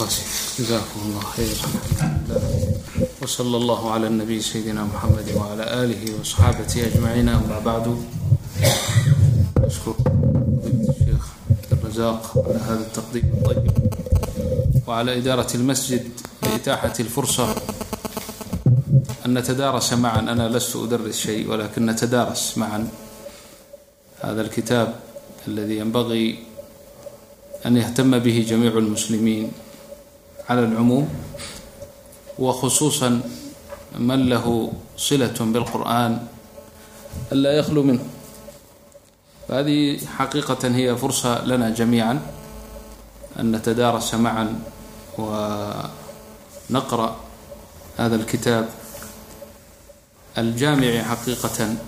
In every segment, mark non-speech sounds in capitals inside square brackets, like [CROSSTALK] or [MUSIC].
وبركاته جزاكم الله خيرا وصلى الله على النبي سيدنا محمد وعلى آله وصحابته أجمعين أما بعد أشكر الشيخ الرزاق على هذا التقديم الطيب وعلى إدارة المسجد لإتاحة الفرصة أن نتدارس معا أنا لست أدرس شيء ولكن نتدارس معا هذا الكتاب الذي ينبغي أن يهتم به جميع المسلمين calى اlcumuum wa khusuusan man lahu silaة bاlqur'an an laa yakhluu minhu fahadihi xaqiiqat hiya fursa lana jamiiعa an natadaarasa maعa wa naqra hada اlkitaab aljaamici xaqiiqaة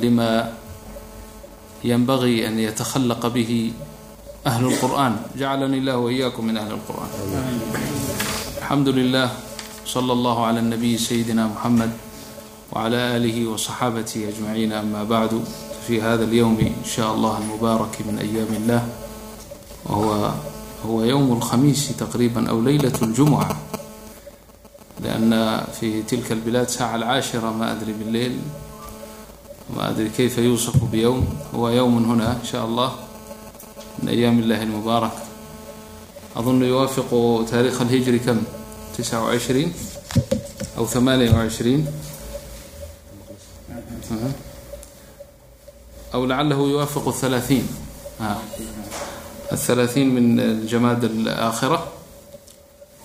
lima ynbagii an ytakhlaqa bih أهل القرآن جعلني الله وإياكم من أهل القرآن الحمد لله صلى الله على النبي سيدنا محمد وعلى آله وصحابته أجمعين أما بعد في هذا اليوم إن شاء الله المبارك من أيام الله وهو هو يوم الخميس تقريبا أو ليلة الجمعة لأن في تلك البلاد ساعة العاشرة ما أدري بالليل ما أدري كيف يوصف بيوم هو يوم هنا إن شاء الله min أyaam اllahi اlmubaarak adunu yuwaafiqu taarikh اlhijri kam tisca وعishriin aw ثamaaniya وعishriin aw lacalahu yuwaafiqu الثalaaثiin الثalaaثiin min jamaad الآakhira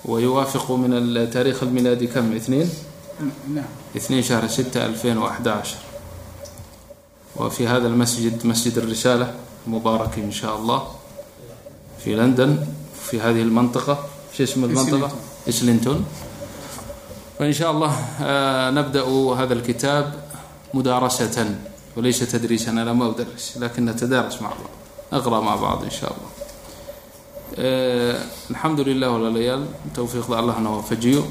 wayuwaafiqu min taarikh اlmilaadi kam اثniin اثنين شهر ستة ألفين وأحد عشر. وفي هذا المسجد مسجد الرسالة. مبارك إن شاء الله في لندن في هذه المنطقة شو اسم المنطقة؟ إسلينتون فإن شاء الله نبدأ هذا الكتاب مدارسة وليس تدريسا أنا ما أدرس لكن نتدارس مع بعض نقرأ مع بعض إن شاء الله الxamdu lilah walaalayaal towfiiqda allahna waafajiyo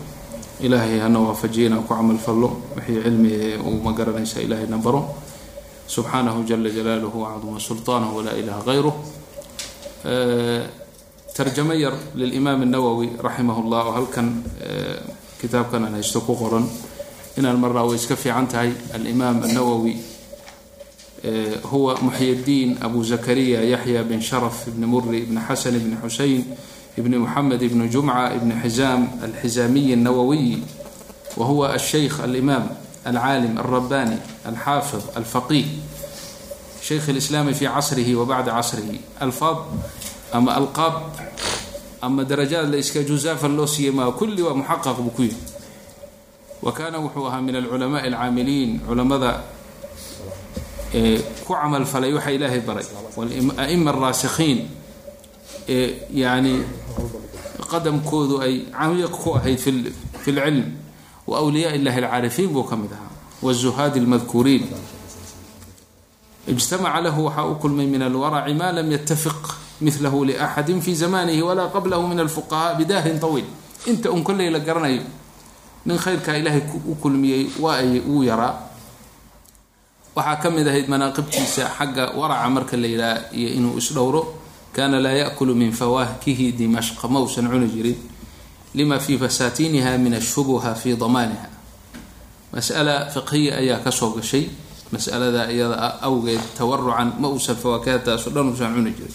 ilaahay hana waafajiyanaa ku camal fallo wixii cilmi uu ma garanaysa ilaahayna baro subxaanahu jala jalaaluhu wacduma sulطaanahu walaa ilaha غayruh tarjamo yar lilimaam الnawowi raximah اllah oo halkan kitaabkan aan haysto ku qoran inaan marnaa way iska fiican tahay alimaam الnawowi هو محي الدين أبو زكريا يحيى بن شرف بن مري بن حسن بن حسين بن محمد بن alcaalim alrabbani alxaafid alfaqih shaykh اlislaami fi casrihi wa bacda casrihi alfaad ama alqaab ama darajaad la iska jusaafan loo siiyey maa kulli waa muxaqaq buu ku yihi wa kaana wuxuu ahaa min alculamaءi alcaamiliin culamada ku camal falay waxa ilaahay baray wal-a'ima alraasikiin ee yani qadamkoodu ay camiiq ku ahayd fi lcilm wawliyaa illahi alcaarifiin buu ka mid ahaa wzuhaadi almadkuuriin ijtamaca lahu waxaa u kulmay min alwaraci ma lam yatafiq milahu liaxadin fi zamanihi walaa qablahu min alfuqahaa bidahrin tawiil inta un kolley la garanayo nin khayrkaa ilaahay u kulmiyey waa ay wuu yaraa waxaa ka mid ahayd manaaqibtiisa xagga waraca marka la yidhaha iyo inuu isdhowro kaana laa yakulu min fawaakihi dimashqa mausan cuni jirin lima fii fasaatiiniha min ashubuha fi damaaniha. Mas'ala fiqhiya ayaa ka soo gashay. Mas'alada iyada awgeed tawarucan ma uusan fawaakihataasoo dhan usan cuni jirin.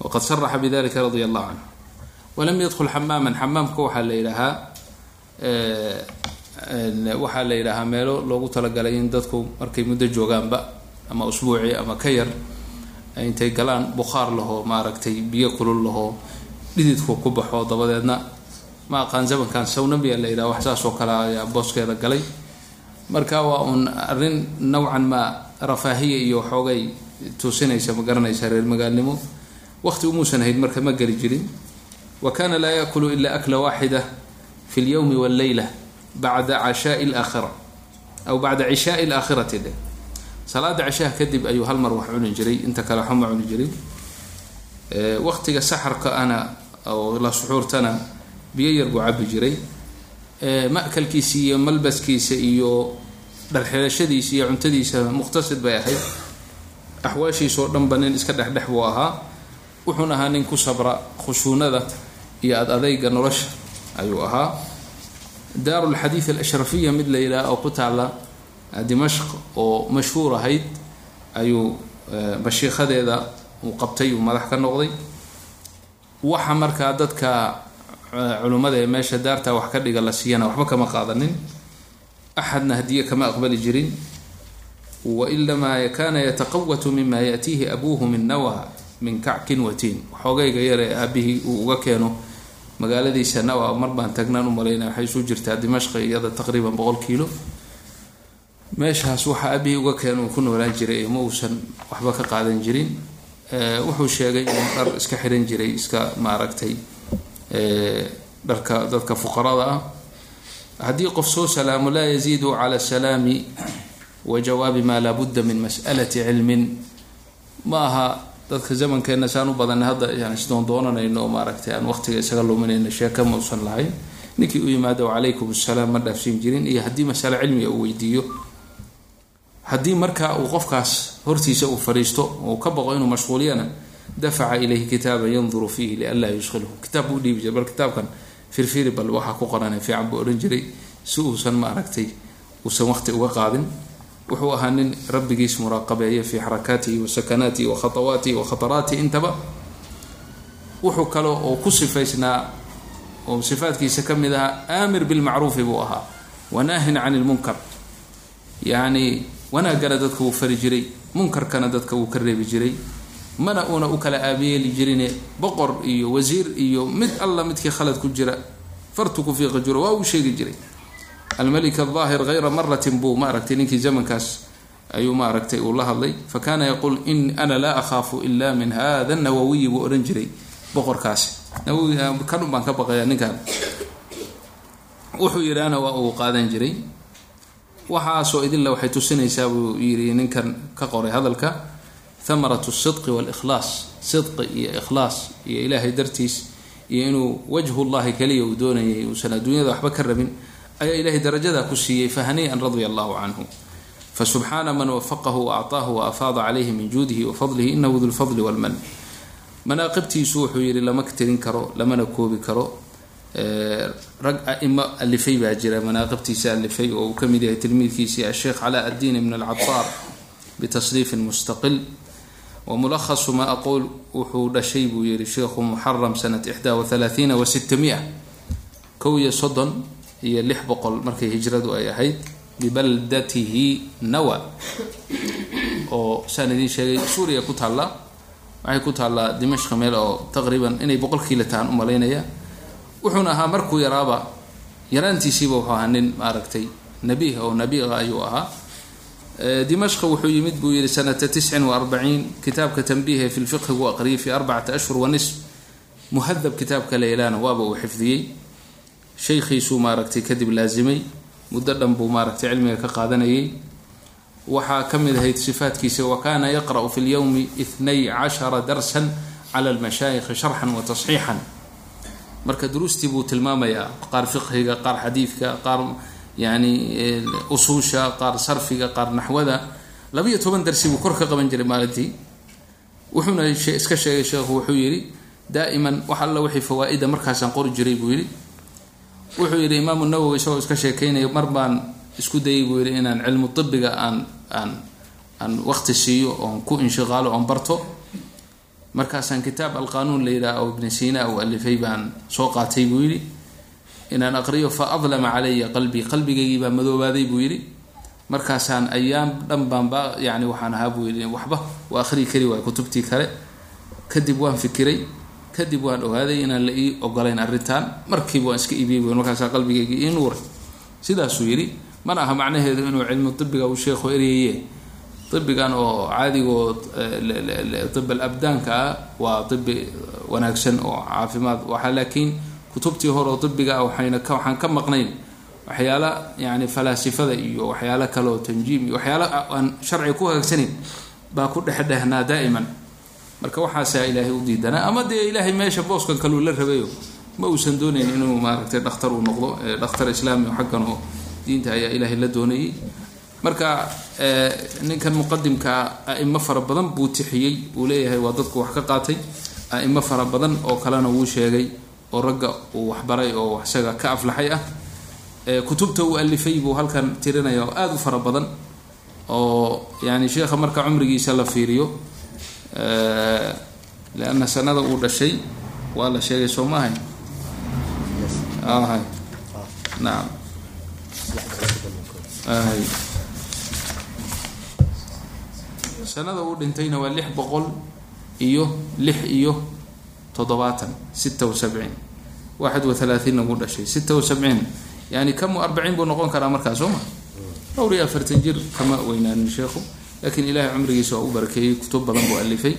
Waqad saraxa bidalika radia allahu canhu. Walam yadkul xamaaman xamaamka waxaa la yidhaahaa waxaa la yidhaahaa meelo loogu talagalay in dadku markay muddo joogaanba ama usbuuci ama ka yar intay galaan bukhaar lahoo maaragtay biyo kulul lahoo dhididku ku baxo dabadeedna ma aqaan zamankan sawnamiya la yidhaha wax saas oo kale ayaa booskeeda galay. Marka waa uun arrin nawcan maa rafaahiya iyo xoogay tuusinaysa ma garanaysa reer magaalnimo. Waqti umuusan hayd marka ma geli jirin. Wa kana laa yaakulu ila akla waaxida fi lyowmi walleyla bacda cashaai alaakhira aw bacda cishaai alaakhirati dheh salaada cishaha kadib ayuu hal mar wax cuni jiray inta kale waxba ma cuni jirin waqtiga saxarka ana oo la suxuurtana biyo yar buu cabi jiray. Ma'kalkiisa iyo malbaskiisa iyo dharxirashadiisa iyo cuntadiisa muqtasid bay ahayd. Axwaashiisoo dhanba nin iska dhexdhex buu ahaa. Wuxuuna ahaa nin ku sabra khushuunada iyo ad adayga nolosha ayuu ahaa. Daaru lxadiid alashrafiya mid la yidhaha oo ku taala dimashq oo mashhuur ahayd ayuu mashiikhadeeda uu qabtay uu madax ka noqday waxa markaa dadka culimmada ee meesha daarta wax ka dhiga la siiyana waxba kama qaadanin. Axadna hadiye kama aqbali jirin. Wainamaa kana yataqawatu mima yaatiihi abuuhu min nawa min kackin watiin xoogayga yaree aabihii uu uga keeno magaaladiisa nawa mar baan tagnaan u waxay isu jirtaa dimashqi iyada taqriiban boqol kiilo. Meeshaas waxa aabihii uga keeno uu ku noolaan jiray ma uusan waxba ka qaadan jirin wuxuu sheegay inuu dhar iska xiran jiray iska maaragtay dharka dadka fuqarada ah. Haddii qof soo salaamo laa yaziidu cala salaami wa jawaabi maa laabudda min mas'alati cilmin. Ma aha dadka zamankeenna saan u badanay hadda yani isdoondoonanayno oo maaragtay aan waqtiga isaga luminayno sheeka ma usan lahayn. Ninkii u yimaado calaykum assalaam ma dhaafsiin jirin. Iyo haddii masale cilmiga uu weydiiyo haddii marka uu qofkaas hortiisa uu fadhiisto uu ka baqo inuu mashquuliyana dafaca ilayhi kitaaban yanduru fiihi lianlaa yushqilhu kitaab buu dhiibi jiray bal kitaabkan firfiri bal waxaa ku qorana fiican buu odhan jiray. Si uusan maaragtay uusan waqti uga qaadin. Wuxuu ahaa nin rabbigiis muraaqabeeya fii xarakaatihi wa sakanaatihi wa khatawaatihi intaba. Wuxuu kale oo ku sifaysnaa oo sifaadkiisa ka mid ahaa aamir bilmacruufi buu ahaa. Wanaahin cani lmunkar. Yacni wanaaggana dadka wuu fari jiray munkarkana dadka wuu ka reebi jiray mana uuna u kala aabiyeeli jirine boqor iyo wasiir iyo mid alla midkii khalad ku jira fartu ku fiiqi jiro waa uu sheegi jiray. Almalik aldaahir hayra maratin buu maaragtay ninkii zamankaas ayuu maaragtay uu la hadlay fa kaana yaquul in ana laa akhaafu ila min hada nawawiyi buu odhan jiray boqorkaasi. Nawowi kanun baan ka baqaya ninkan wuxuu yidhaana waa uu qaadan jiray waxaasoo idinle waxay tusinaysaa buu yidhi ninkan ka qoray hadalka thamaratu sidqi walikhlaas sidqi iyo ikhlaas iyo ilaahay dartiis iyo inuu wajhu llahi kaliya uu doonayay uusan adduunyada waxba ka rabin ayaa ilahay darajadaa ku siiyey fahanii'an radia allahu canhu fasubxaana man wafaqahu waacطaahu waafaada calayhi min juudihi wafadlihi inahu du lfadli walman manaaqibtiisu wuxuu yidhi lama tirin karo lamana koobi karo rag aimo alifay baa jira manaaqibtiisa alifay oo uu ka mid yahay tilmiidkiisii asheekh calaa addiin ibn alcataar bitasniifin mustaqil. Wamulakhasu maa aquul wuxuu dhashay buu yihi sheikhu muxaram sanat ixdaa wathalaathiina wa sitamia kow iyo soddon iyo lix boqol markay hijradu ay ahayd bibaldatihi nawa. Oo saan idiin sheegay suuriya ku taalla waxay ku taallaa dimashq meel oo taqriiban inay boqol kiila tahaan u malaynaya wuxuuna ahaa markuu yaraaba yaraantiisiiba wuxuu ahaa nin maaragtay nabiih oo nabiiqa ayuu ahaa. Dimashqa wuxuu yimid buu yihi sanata tiscin wa arbaciin kitaabka tanbiihe fi lfiqhi buu aqriyay fi arbacati ashhur wa nisf muhadab kitaabka leylana waaba uu xifdiyey. Shaykhiisuu maaragtay kadib laasimay muddo dhan buu maaragtay cilmiga ka qaadanayay waxaa ka mid ahayd sifaatkiisa wa kaana yaqra'u fi lyowmi itnay cashara darsan cala almashaayikhi sharxan wa tasxiixan marka duruustii buu tilmaamayaa qaar fiqhiga qaar xadiidka qaar yani usuusha qaar sarfiga qaar naxwada. Labayo toban darsi buu kor ka qaban jiray maalintii. Wuxuuna iska sheegay sheekhu wuxuu yidhi daa'iman wax alla wixii fawaa-ida markaasaan qori jiray buu yidhi. Wuxuu yidhi imaamu nawowi isagoo iska sheekeynaya mar baan isku dayay buu yidhi inaan cilmu tibiga aan aan aan waqti siiyo oon ku inshiqaalo oon barto markaasaan kitaab alqanuun la yidhaha oo ibni siina uu alifay baan soo qaatay buu yidhi inaan aqriyo fa adlama calaya qalbii qalbigaygii baa madoobaaday buu yidhi. Markaasaan ayaam dhan baan ba yani waxaan ahaa buu yidhi waxba waa akhrii kari waay kutubtii kale kadib waan fikiray kadib waan ogaaday inaan la ii ogolayn arrintan. Markiiba waan iska iibiyey bu markaasaa qalbigaygii ii nuuray. Sidaasuu yidhi mana aha macnaheedu inuu cilmu dibiga uu sheekhu eryaye ibigan oo caadigoo ib alabdaanka ah waa ibi wanaagsan oo caafimaad waxa laakiin kutubtii hore oo ibiga waxayna waxaan ka maqnayn waxyaala yani falaasifada iyo waxyaalo kale tanjiim iyo waxyaala aan sharciga ku hagaagsaneyn baa ku dhexdhehnaa daa'iman marka waxaasaa ilaahay u diidanaa ama dee ilaahay meesha booskan kaluu la rabayo ma uusan doonayn inuu maaragtay dhakhtar uu noqdo dhakhtar islaami xaggan oo diinta ayaa ilaahay la doonayay marka ninkan muqadimkaa aimo fara badan buu tixiyey uu leeyahay waa dadku wax ka qaatay. A-imo fara badan oo kalena wuu sheegay oo ragga uu waxbaray oo isaga ka aflaxay ah. Kutubta uu alifay buu halkan tirinaya oo aada u fara badan oo yani sheekha marka cumrigiisa la fiiriyo leanna sanada uu dhashay waa la sheegay soo maahay hay nacam hay sanada uu dhintayna waa lix boqol iyo lix iyo toddobaatan sita sabciin. Waaxid wa wuu dhashay sita wa yani kamu arbaciin buu noqon karaa markaa soo ma? Dhowr iyo afartan jir kama weynaanin sheekhu. Laakiin ilahay cumrigiisa waa u barakeeyey kutub badan buu alifay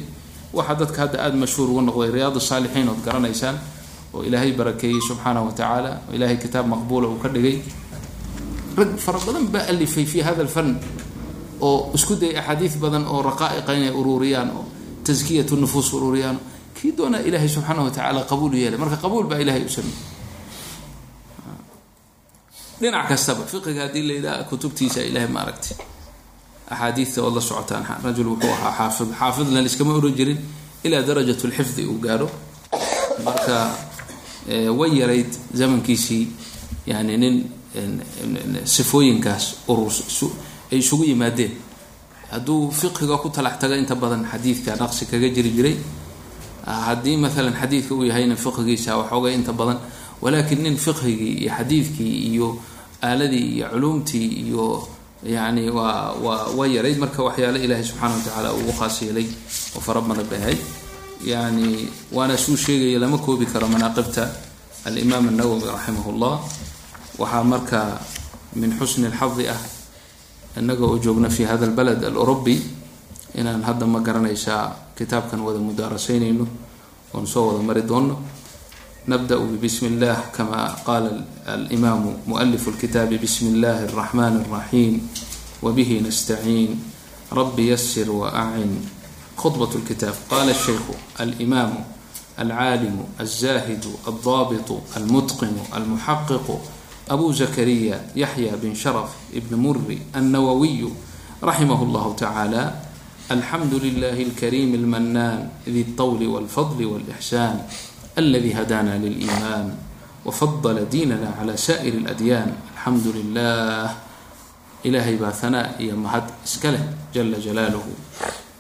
waxaa dadka hadda aada mashhuur uga noqday riyaad saalixiin ood garanaysaan oo ilaahay barakeeyey subxaanah wa tacaala oo ilaahay kitaab maqbuula uu ka dhigay. Rag fara badan baa alifay fi hada alfan oo isku dayay axaadiid badan oo raqaa'iqa inay ururiyaan oo taskiyat nufuus ururiyaan kii doonaa ilaahay subxaana wa tacaala qabuul yeelay? Marka qabuul baa ilahay u sameeyey dhinac kastaba fiqiga haddii la yidhaha kutubtiisa ilahay ma aragtay axaadiidta ood la socotaan rajul wuxuu ahaa xaafid. Xaafidna liskama oran jirin ilaa darajat lxifdi uu gaadho. Marka way yarayd zamankiisii yani nin sifooyinkaas urur ay isugu yimaadeen. Hadduu fiqiga ku talax inta badan xadiidka naqsi kaga jiri jiray ah, haddii maalan xadiidka uu yahayna fiqigiisa waxoogay inta badan walaakin nin fiqhigii iyo xadiidkii iyo aaladii iyo culuumtii iyo yani waa waa yarayd marka waxyaale ilaahay subxaana wa tacaala uu khaas yeelay oo fara badan bay ahayd. Yani waana suu sheegaya lama koobi karo manaaqibta alimaam annawowi raximah waxaa marka min xusni lxadi ah inaga oo joogna fi hada اlbalad alurubi inaan hadda ma garanaysaa kitaabkan wada mudaarasaynayno oon soo wada mari doono nabda bsmi اllah kama qala alimaamu mualif اlkitaabi bsmi اllahi الraxman الraxim wbih nastaciin rabi yasir waacin khطbaة اlkitaab qala الshaykhu alimaamu alcaalimu alzahidu aldabitu almutqinu almuxaqiqu abu zakariya yaxya bin sharaf ibn muri annawawiyu raximah llahu tacaala alxamdu lilahi alkariim almanaan di lطwli walfadli walixsaan aladi hadana liliiman wafadla diinana cala saa'ir اladyaan alxamdu lilah ilahay baa hanaa iyo mahad iska leh jala jalaaluhu.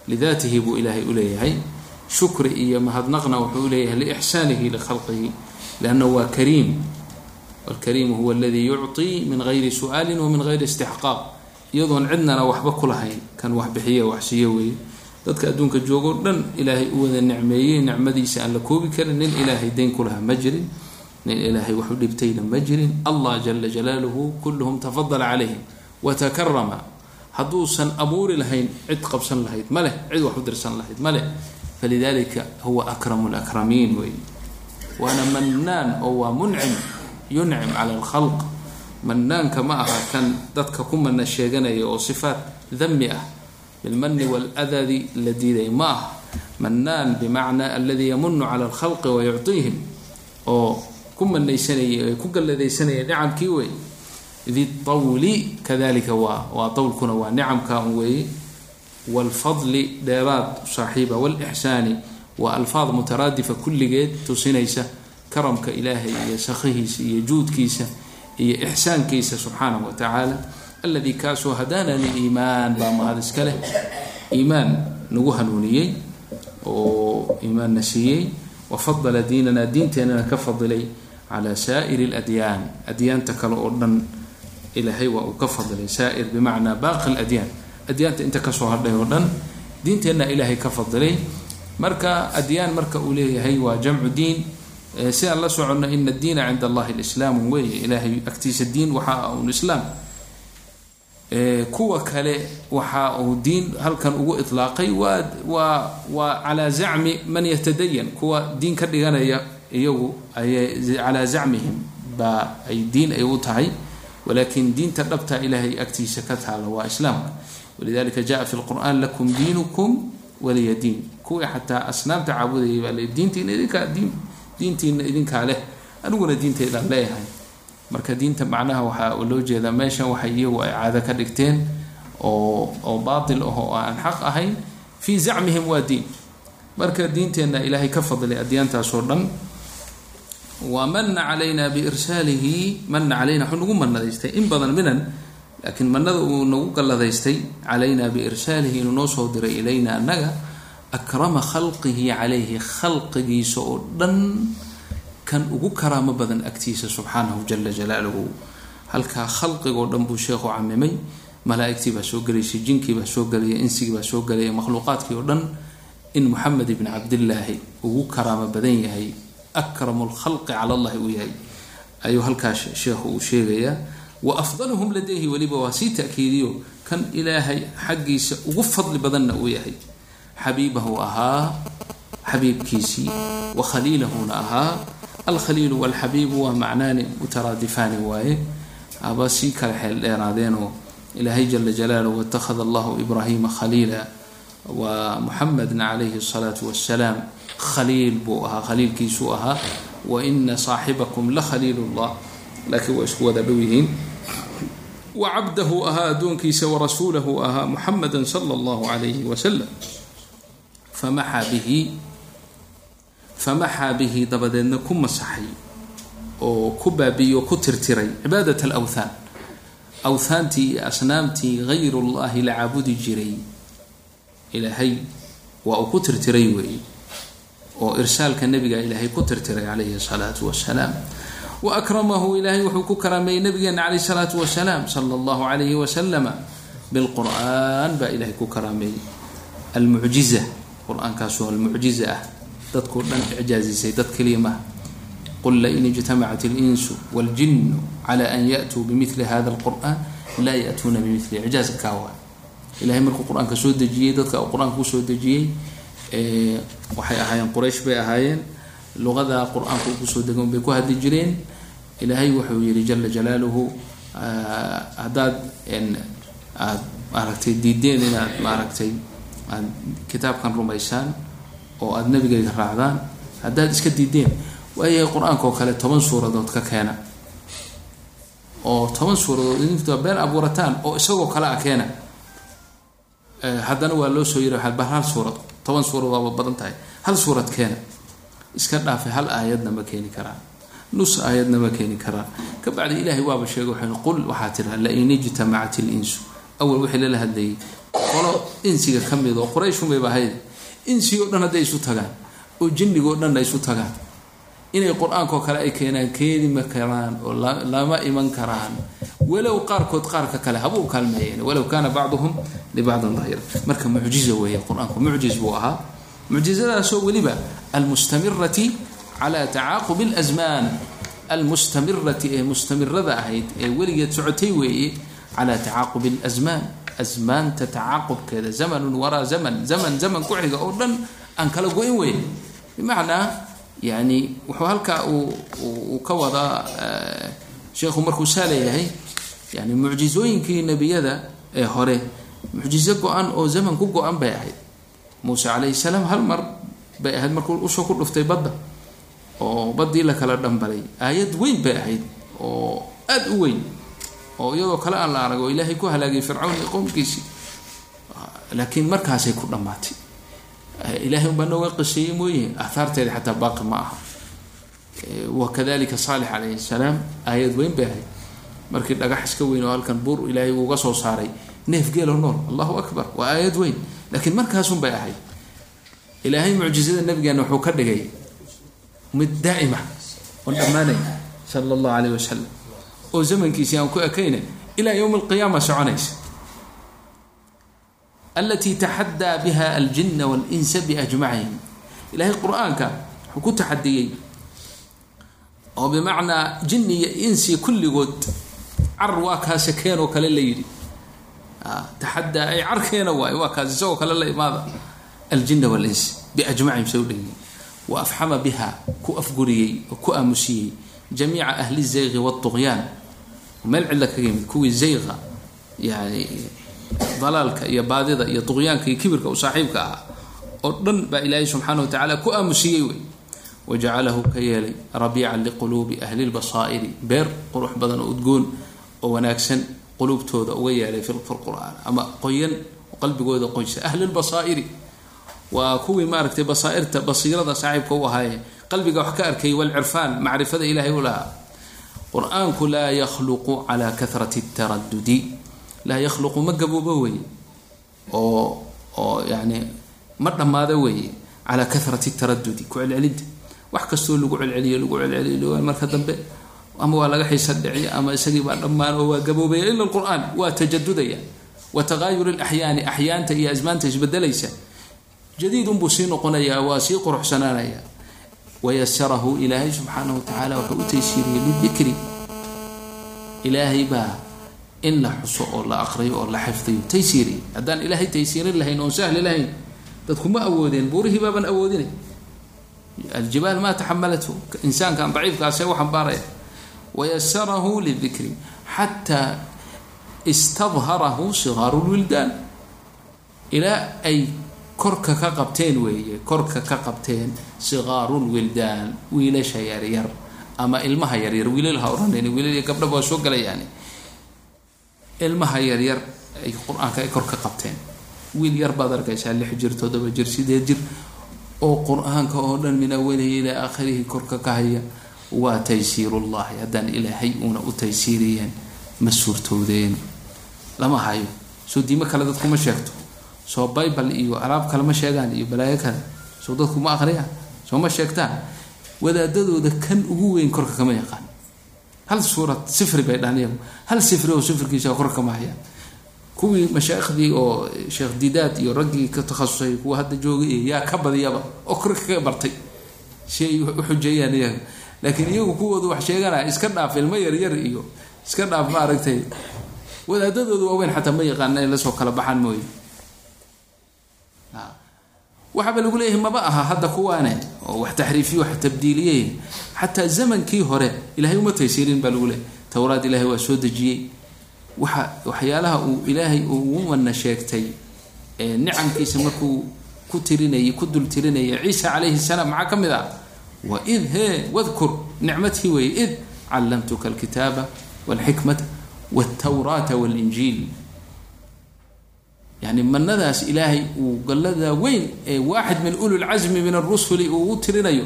Lidaatihi buu ilaahay uleeyahay shukri iyo mahadnaqna wuxuu uleeyahay lixsaanihi likhalqihi lanna waa kariim wاlkariimu huwa aladi yucطii min gayri su'aali wamin gayri istixqaaq iyadoon cidnana waxba ku lahayn kan wax bixiye waxsiiye weeye dadka adduunka joogoo dhan ilaahay u wada nicmeeyey nicmadiisa aan la koobi karin nin ilaahay dayn ku lahaa ma jirin nin ilaahay wax u dhibtayna ma jirin allah jala jalaaluhu kulluhum tafadala calayhim watakarama hadduusan abuuri lahayn cid qabsan lahayd ma cid wax u dirsan lahayd ma falidalika huwa akramu lakramiin wey waana mannaan oo waa muncim yuncim cala alkhalq. Mannaanka ma aha kan dadka ku mana sheeganaya oo sifaat dami ah. Bilmani waladadi la diiday. Ma aha. Mannaan bimacnaa aladi yamunu cala alkhalqi wayucطiihim oo ku manaysanaya ku galladaysanaya nicamkii wey di tawli kadalika waa waa tawlkuna waa nicamka un weeye waalfadli dheeraad saaxiiba. Waalixsaani waa alfaad mutaraadifa kulligeed tusinaysa karamka ilaahay iyo sakhihiisa iyo juudkiisa iyo ixsaankiisa subxaanahu wa tacaala alladii kaasoo hadaana liimaan baa mahad iska leh. Iimaan nagu hanuuniyey oo iimaanna siiyey. Wafadala diinana diinteenana ka fadilay calaa saa'iri aladyaan. Adyaanta kale oo dhan ilaahay waa uu ka fadilay saa'ir bimacnaa baaqi aladyaan. Adyaanta inta ka soo hadhay oo dhan diinteenna ilaahay ka fadilay marka adyaan marka uu leeyahay waa jamcu diin si aan la soconno ina addiina cinda allahi lislaamu weeye ilaahay agtiisa diin waxaa un islaam. Kuwa kale waxa uu diin halkan ugu ilaaqay waa waa waa calaa zacmi man yatadayan kuwa diin ka dhiganaya iyagu ayay calaa zacmihim baa ay diin ay u tahay. Walakin diinta dhabta ilaahay agtiisa ka taala waa islaamka walidalika jaa fi lqur'an lakum diinukum waliya diin. Kuwii xataa asnaamta caabudayay baa le diintiina idinkaa diin diintiina idinkaa leh. Aniguna diintaydaan leeyahay. Marka diinta macnaha waxaa loo jeedaa meeshan waxay iyagu ay caado ka dhigteen oo oo baatil ah oo aan xaq ahayn. Fii zacmihim waa diin. Marka diinteenna ilaahay ka fadlay adyaantaasoo dhan wa mana calayna biirsaalihi mana calayna wuxuu nagu manadaystay in badan minan laakiin manada uu nagu galladaystay calayna biirsaalihi inuu noo soo diray ilayna annaga akrama khalqihi calayhi khalqigiisa oo dhan kan ugu karaamo badan agtiisa subxaanahu jala jalaaluhu. Halkaa khalqigoo dhan buu sheekhu camimay malaaigtii baa soo gelaysay jinkii baa soo gelaya insigii baa soo gelaya makhluuqaadkii oo dhan in moxamed ibni cabdillaahi ugu karaamo badan yahay akramu lkhalqi cala allahi uu yahay. Ayuu halkaa sheekhu uu sheegayaa wa afdaluhum ladayhi weliba waa sii ta'kiidiyo kan ilaahay xaggiisa ugu fadli badanna uu yahay xabiibahu ahaa xabiibkiisii wa khaliilahuna ahaa alkhaliilu walxabiibu waa macnaani mutaraadifaani waaye aba sii kala xeel dheeraadeenoo ilaahay jala jalaaluhu watakhada allahu ibraahima khaliila wa muxamedna calayhi asalaatu wassalaam khaliil buu ahaa khaliilkiisuu ahaa wa ina saaxibakum la khaliil llah laakiin waa isku wada dhow yihiin wa cabdahu ahaa addoonkiisa warasuulahu ahaa muxameda sala allahu calayhi wasalam famaxaa bihi famaxaa bihi dabadeedna ku masaxay oo ku baabiyo ku tirtiray cibaadat alawthaan. Awthaantii iyo asnaamtii hayrullahi la caabudi jiray. Ilaahay waa uu ku tirtiray weeye oo irsaalka nabiga ilaahay ku tirtiray calayhi salaatu wasalaam wa akramahu ilaahay wuxuu ku karaameeyey nabigeena calayh salaatu wasalaam sala allahu calayhi wasalama bilqur'aan baa ilaahay ku karaameeyey almucjiza qur-aankaasoo almucjiza ah dadkao dhan icjaazisay dad keliya maha qul lain ijtamacat اlinsu wاljinu cala an yaأtuu bimili hada اlqur'an laa ya'tuuna bimili icjaazka kaa waa ilahay markuu qur-aanka soo dejiyey dadka uu qur-aanka kusoo dejiyey waxay ahaayeen quraysh bay ahaayeen luqada qur-aanka uu kusoo degan bay ku hadli jireen ilaahay wuxuu yihi jala jalaaluhu haddaad aad maaragtay diideen inaad maaragtay aad kitaabkan rumaysaan oo aada nabigeyga raacdaan haddaad iska diideen waayahay qur'aanka kale toban suuradood ka keena. Oo toban suuradood idinta been abuurataan oo isagoo kale a keena. Haddana waa loo soo yiri ba hal suurad toban suurad badan tahay. Hal suurad keena. Iska dhaafay hal aayadna ma keeni karaan. Nus aayadna ma keeni karaan. Kabacdi ilaahay waaba sheegay waxay qul waxaa tiraa lain ijtamacat ilinsu awal wixii lala hadlayay. Qolo insiga ka mid oo qurayshunbayba ahayd insi oo dhan hadday isu tagaan oo jinnigo dhanna isu tagaan. Inay qur'aankao kale ay keenaan keeni ma karaan oo lama iman karaan. Walow qaarkood qaarka kale habuu kaalmeeyeen walow kaana bacduhum libacdin dahira marka mucjiza weeye qur'aanku mucjiz buu ahaa. Mucjizadaasoo weliba almustamirati cala tacaaqubi اlasmaan almustamirati ee mustamirada ahayd ee weligeed socotay weeye cala tacaaqubi اlasmaan asmaanta tacaaqubkeeda zamanun waraa zaman zaman zaman ku xiga oo dhan aan kala go-in weyn. Bimacnaa yani wuxuu halkaa uu ka wadaa sheekhu markuu saa leeyahay yani mucjizooyinkii nebiyada ee hore mucjizo go-an oo zaman ku go-an bay ahayd. Muuse calayhi salaam hal mar bay ahayd markuu u soo ku dhuftay badda oo baddii la kala dhambalay. Aayad weyn bay ahayd oo aada u weyn oo iyadoo kale aan la oo ilaahay ku halaagay fircawn iyo qowmkiisii laakiin markaasay ku dhammaatay. Ilahay unbaa nooga qiseeyey mooye ahaarteeda xataa baaqi ma aha. Wakadalika saalix calayhi salaam aayad weyn bay ahayd. Markii dhagax iska weyn oo halkan buur ilaahay uuga soo saaray neef geelo nool allahu akbar waa aayad weyn. Laakiin markaasun bay ahayd ilaahay mucjizada nabigeena wuxuu ka dhigay mid daa'ima oon dhammaanay sala allahu caleyh wasalam oo zamankiisii aan ku ekayna ilaa yowm alqiyaama soconaysa. Alatii taxadaa biha aljina walinsa biajmacihim. Ilahay qur'aanka wuxuu ku taxadiyey oo bimacnaa jini iyo insi kulligood car waa kaase keen oo kale la yidhi. Taxadaa ay carkeena waay waa kaas isagoo kale la imaada. Aljina walins biajmacihim soo dhegiyey wa afxama biha ku afguriyey oo ku aamusiyey jamiica ahli zayqi wاطuqyaan meel cidla kaga yimid kuwii zayqa yani dalaalka iyo baadida iyo duqyaanka iyo kibirka u saaxiibka ahaa oo dhan baa ilaahay subxaana wa tacaala ku aamusiyey wey wajacalahu ka yeelay rabiican liquluubi ahli lbasaa'iri beer qurux badan oo udgoon oo wanaagsan quluubtooda uga yeelay fi qur'aan ama qoyan qalbigooda qoysa ahli lbasaa'iri waa kuwii maaragtay basaairta basiirada saaxiibka u ahaaye qalbiga wax ka arkay walcirfaan macrifada ilaahay u lahaa. Qur'aanku laa yakhluqu calaa karati taradudi laa yakhluqu ma gaboobo weeye. Oo oo yani ma dhammaado weeye. Calaa karati taradudi ku celcelinta wax kastoo lagu celceliyo lagu celceliyo marka dambe ama waa laga xiisa dhiciy ama isagii baa dhammaan oo waa gaboobaya ila lqur-aan waa tajadudaya. Wa taqaayur laxyaani axyaanta iyo asmaanta isbedelaysa jadiid unbuu sii noqonayaa waa sii quruxsanaanaya wayasarahu ilaahay subxaana wa tacaala wuxuu u taysiiriyey lidikri ilaahay baa in la xuso oo la aqriyo oo la xifdiyo taysiiriy haddaan ilaahay taysiirin lahayn oon sahli lahayn dadku ma awoodeen buurihii baaban awoodinay aljibaal maa taxamalathu insaankan daciifkaasee u xambaaraya wayasarahu lidikri xataa istadharahu sigaaru lwildaan ilaa ay korka ka qabteen weeye korka ka qabteen sigaaru lwildaan wiilasha yaryar ama ilmaha yaryar wiilal ha odhanayn wiilal gabdhaba waa soo galayaani ilmaha yaryar ay qur'aanka ay kor qabteen. Wiil yar baad arkaysaa lix jir toddoba jir sideed jir. Oo qur'aanka oo dhan min awalihi ilaa aakhirihi korka ka haya waa taysiirullahi haddaan ilaahay uuna u taysiiriyeen ma suurtowdeen lama hayo. Soo diimo kale dadkuma sheegto soo bible iyo alaab kale ma sheegaan iyo balaayo kale. Soo dadku ma aqriyaan soo ma sheegtaan? Wadaadadooda kan ugu weyn korka kama yaqaan. Hal suurad sifri bay dhahan hal sifri oo sifrikiisa korka kama hayaan. Kuwii mashaaiikhdii oo sheekh didaad iyo raggii ka takhasusay kuwa hadda joogay iyo yaa ka badiyaba oo korka kaga bartay. Si ay u xujeeyaan iyaga laakiin iyagu kuwooda wax sheeganaya iska dhaaf ilmo yaryar iyo iska dhaaf maaragtay. Wadaadadooda waaweyn xataa ma yaqaana in la soo kala baxaan mooye waxaaba lagu leeyahay maba aha hadda kuwaane. Oo wax taxriifiyo wax tabdiiliyey xataa zamankii hore ilahay uma taysiirin baa lagu leeyahy towraad ilahay waa soo dejiyey. Waxa waxyaalaha uu ilaahay ugu mana sheegtay nicamkiisa markuu ku tirinayay ku dul tirinayay ciisa calayhi salaam maxaa ka mid ah? Waid he wadkur nicmatii weeye id callamtuka alkitaaba walxikmata waltawraata walinjiil yani manadaas ilaahay uu gallada weyn ee waaxid min uli lcasmi min arusuli uu u tirinayo.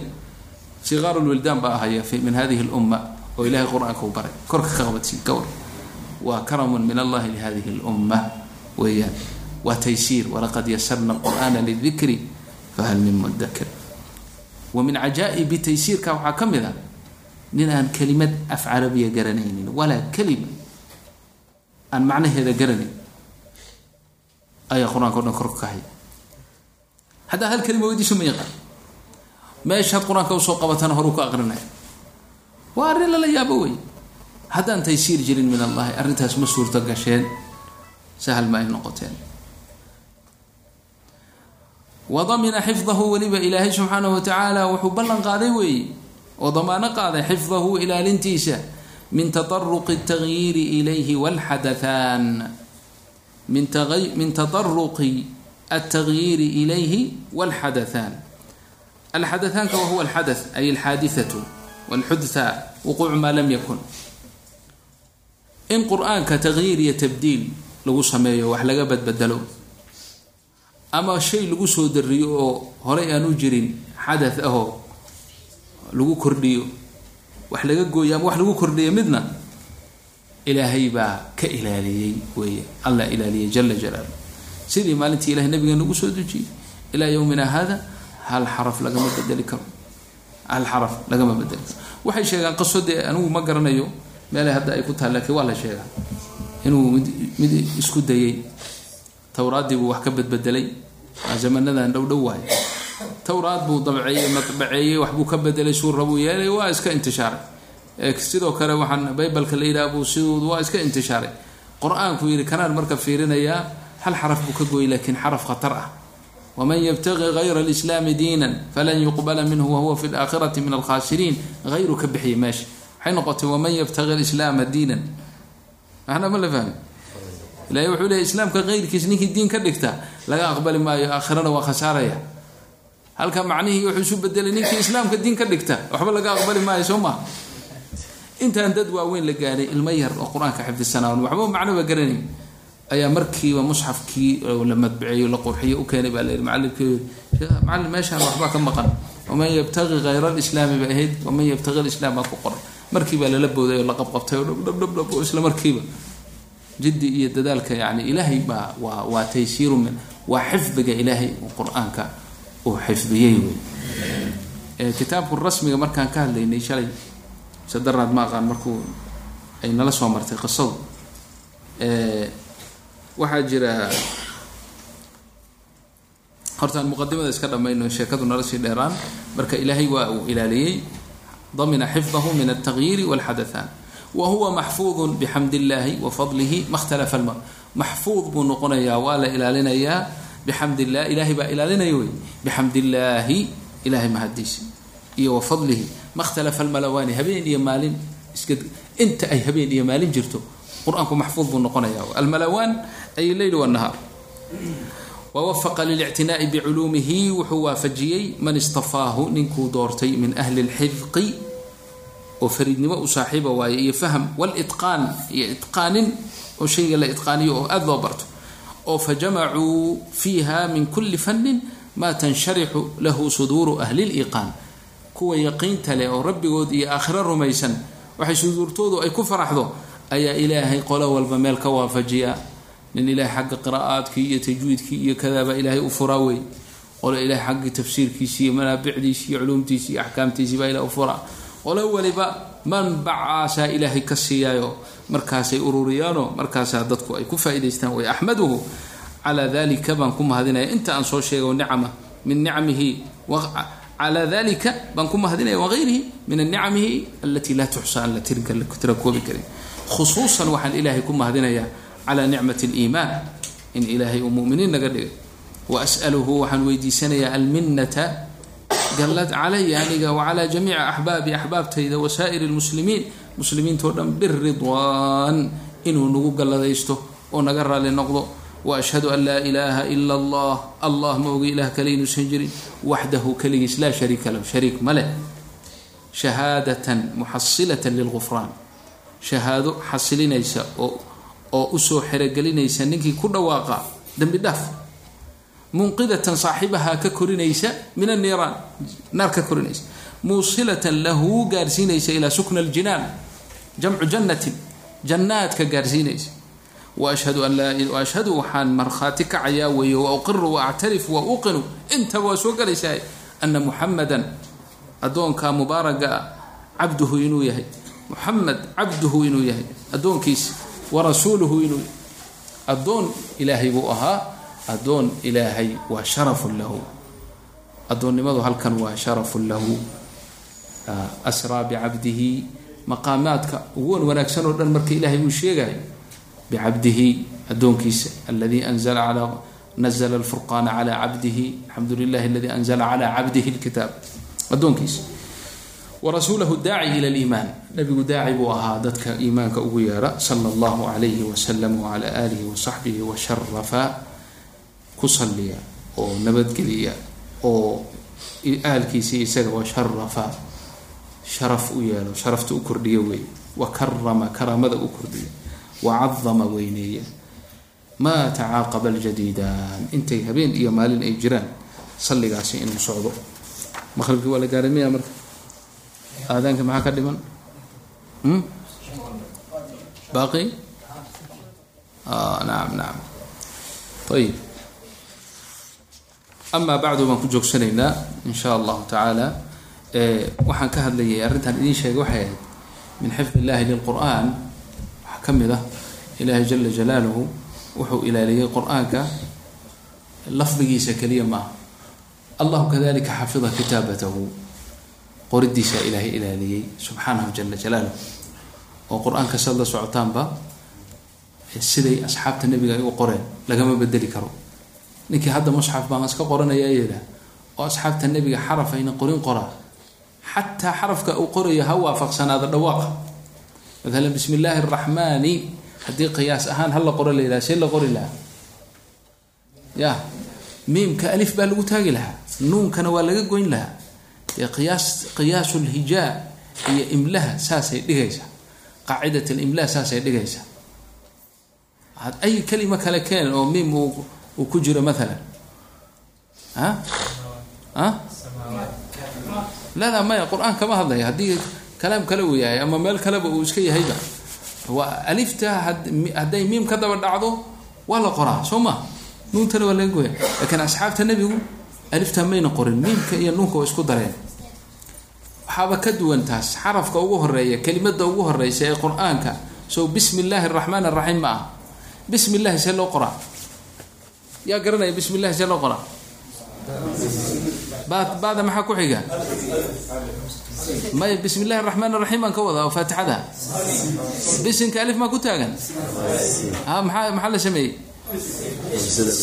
Siqaaru lwildaan baa ahaya min hadihi lumma oo ilahay qur'aanka u baray. Korka ka qabadsii gawr. Waa karamun min allahi lihadihi lumma weeyaan waa taysiir walaqad yasarna qur'aana lidikri fahal min mudakir wa min cajaa'ibi taysiirka waxaa ka mid a nin aan kelimad af carabiya garanaynin walaa kelima aan macnaheeda garanayn ayaa qur'aanka o dhan korka ka haya haddaa hal kelima weydiiso ma yaqaan. Meeshaad qur'aanka u soo qabatana horuu ka aqrinaya waa arrin lala yaabo wey haddaan taysiir jirin min allahi arrintaas ma suurto gasheen. Sahal ma ay noqoteen. Wadamina xifdahu weliba ilaahay subxaanahu watacaala wuxuu ballan qaaday weeye oo damaano qaaday xifdahu ilaalintiisa min tataruqi اtagyiiri ilayhi walxadathaan min tataruqi altagyiiri ilayhi walxadathaan alxadathaanka wahuwa alxadath ay alxaadithatu walxudtha wuquucu maa lam yakun in qur'aanka tagyiir iyo tabdiil lagu sameeyo wax laga badbedelo ama shay lagu soo dariyo oo horey aan u jirin xadath ahoo lagu kordhiyo wax laga gooyo ama wax lagu kordhiyo midna ilaahay baa ka ilaaliyey weeye. Allah ilaaliyey jala jalaalu sidii maalintii ilahay nabigeena ugu soo dejiyey ilaa yowmina hada hal xaraf lagama bedeli karo. Hal xaraf lagama bedeli karo. Waxay sheegaan qaso dee anigu ma garanayo meelay hadda ay ku tahay laakiin waa la sheegaa. Inuu mid mid isku dayay. Towraaddii buu wax ka bedbedelay. Waa zamanadan dhow dhow towraad buu dabceeyey madbaceeyey waxbuu ka bedelay suura buu yeelay waa iska intishaaray sidoo kale waxaan baybalka la yidhaha buu siduu waa iska intishaaray. Qur'aanku yidhi kanaan marka fiirinayaa hal xaraf buu ka gooyey laakiin xaraf khatar ah. Waman yabtaqi gayra alislaami diinan falan yuqbala minhu wahuwa fi laakhirati min alkhaasiriin. Hayru ka bixiyay meesha. Waxay noqotay waman yabtaqi alislaama diinan. Ahna ma la fahmi ilahay wuxuu leeyay islaamka keyrkiis ninkii diin ka dhigta laga aqbali maayo aakhirana waa khasaaraya. Halka macnihii wuxuu isu bedelay ninkii islaamka diin ka dhigta waxba laga aqbali maayo soo maa intaan dad waaweyn la gaadhay ilmo yar oo qur'aanka xifdisanaa waxba macnoba garanayn. Ayaa markiiba musxafkii la madbiceeyo la qurxiyo u keenay baa layihi macalimkii macalin meeshaan waxbaa ka maqan. Waman yabtaqi hayra alislaami bay ahayd waman yabtaqi alislaam baa ku qoray. Markiibaa lala booday oo la qabqabtay oo dhabdhabdhabdhab oo isla markiiba. Jiddi iyo dadaalka yani ilaahay baa waa waa taysiiru min waa xifdiga ilaahay qur'aanka uu xifdiyey wey. Kitaabku rasmiga markaan ka hadlaynay shalay sadaraad ma aqaan markuu ay nala soo martay qisadu. Waxaa jira hortaan muqadimada iska dhamayno sheekadu nala sii dheeraan. Marka ilaahay waa uu ilaaliyey. Damina xifdahu min altagyiiri walxadathaan. Wa huwa maxfuudun bixamd illaahi wa fadlihi ma maxfuud buu noqonayaa waa la ilaalinayaa. Bixamd illah ilahay baa ilaalinaya wey bixamd illaahi ilahay mahadiisa iyo wa fadlihi ma htalafa almalawaani habeen iyo maalin iska inta ay habeen iyo maalin jirto qur'aanku maxfuud buu noqonaya almalawaan ay leyl wanahaar wawafaqa lilictinaai biculuumihi wuxuu waafajiyey man istafaahu ninkuu doortay min ahli lxifqi oo fariidnimo u saaxiiba waaye iyo fahm walitqaan iyo itqaanin oo shayga la itqaaniyo oo aada loo barto. Oo fajamacuu fiiha min kuli fannin maa tansharixu lahu suduuru ahli liqaan kuwa yaqiinta leh oo rabbigood iyo aakhiro rumaysan waxay suduurtoodu ay ku faraxdo ayaa ilaahay qolo walba meel ka waafajiya. Nin ilaahay xagga qiraa'aadkii iyo tajwiidkii iyo kadaaba ilaahay u furaa wey qolo ilaahay xaggii tafsiirkiisi iyo manaabicdiisi iyo culuumtiisi iyo axkaamtiisii baa ilahay u furaa qolo waliba manbacaasaa ilaahay ka siiyaayo markaasay ururiyaanoo markaasaa dadku ay ku faa'idaystaan way axmaduhu calaa dalika baan ku mahadinaya. Inta aan soo sheego nicama min nicamihi calaa dalika baan ku mahadinaya wagayrihi min anicamihi alatii laa tuxsa aan la tirinka tira koobi karin khusuusan waxaan ilaahay ku mahadinayaa calaa nicmat aliimaan in ilaahay uu muminiin naga dhigay wa as'aluhu waxaan weydiisanayaa alminnata gallad calaya aniga wacalaa jamiici axbaabi axbaabtayda wasaa'iri lmuslimiin muslimiintao dhan biridwaan inuu nagu galladaysto oo naga raali noqdo ashhadu an laa ilaaha ila allah allah ma oga ilaah kale inuusan jirin. Waxdahu keligiis laa shariika lahu. Shariik ma leh. Shahaadatan muxasilatan lilgufraan shahaado xasilinaysa oo oo u soo xerogelinaysa ninkii ku dhawaaqa dembi dhaaf. Munqidatan saaxibahaa ka korinaysa min anniiraan naar ka korinaysa. Muusilatan lahu gaarsiinaysa ilaa sukna aljinaan jamcu jannatin. Jannaadka gaarsiinaysa ashhadu waxaan markhaati kacayaa weeye wa uqiru wa actarifu wa uqinu intaba waa soo galaysaa ana muxamadan addoonka mubaaraga ah cabduhu inuu yahay muxamed cabduhu inuu yahay addoonkiisa warasuuluhu inuu addoon ilaahay buu ahaa addoon ilaahay waa sharafun lahu addoonnimadu halkan waa sharafun lahu asraa bicabdihi maqaamaadka ugu wan wanaagsan oo dhan marka ilaahay uu sheegayo bicabdihi anzala calaa nazla alfurqaana calaa cabdihi alxamdu lilahi aladii anzala calaa cabdihi lkitaab addoonkiisa warasuulahu daaci ila liimaan nabigu daaci buu ahaa dadka iimaanka ugu yeera sala allahu calayhi wasalam wacala aalihi wasaxbihi washarafa ku salliya oo nabadgeliya oo ahalkiisa isaga washarafa sharaf u yeelo sharafta u kordhiya weeye wa karama karaamada u kordhiya wa cadama weyneeya maa tacaaqaba aljadiidaan intay habeen iyo maalin ay jiraan salligaasi inuu socdo. Maqribkii waa la gaaray miya marka? Aadaanka maxaa ka dhiman? Baaqi? Nacam nacam ayib amaa bacdu baan ku joogsanaynaa in allahu tacaala. Waxaan ka hadlayay arrintan idiin sheegay waxay ahayd min xifd illahi lilqur'an waxaa ka mid ah ilaahay jala jalaaluhu wuxuu ilaaliyey qur'aanka lafdigiisa keliya ma aha. Allahu kadalika xafida kitaabatahu. Qoridiisaa ilaahay ilaaliyey subxaanahu jala jalaaluh oo qur'aanka sad la socotaanba siday asxaabta nebiga ay u qoreen lagama bedeli karo. Ninkii hadda musxaf baan iska qoranaya yidhaah oo asxaabta nebiga xaraf ayna qorin qoraa xataa xarafka uu qorayo ha waafaqsanaado dhawaaqa maalan bismi illaahi araxmaani haddii qiyaas ahaan hala qoro la yidhaha see la qori lahaa. Ya miimka alif baa lagu taagi lahaa nuunkana waa laga goyn lahaa. Dee qiyaas qiyaasu lhijaa iyo imlaha saasay dhigaysaa. Qaacidat limlaa saasay dhigaysaa. Ay kelima kale keen oo miim uu ku jiro maalan a a lala maya qur'aan kama hadlaya. Haddii kalaam kale uu yahay ama meel kaleba uu iska yahayba alifta hadday miim ka daba dhacdo waa la qoraa soo ma? Nuuntana waa laga goya laakiin asxaabta nebigu alifta mayna qorin miimka iyo nuunka waa isku dareen. Waxaaba ka duwan taas xarafka ugu horreeya kelimada ugu horeysa ee qur'aanka. So bismi illaahi araxmaan araxiim ma ah bismi illahi see loo qoraa? Yaa garanaya bismi illahi see loo qoraa bada maxaa ku xiga? Maya bismi illahi araxmaan araxiim baan ka wadaa oo faatixada. Bisinka alif maa ku taagan? A maxaa maxaa la sameeyey?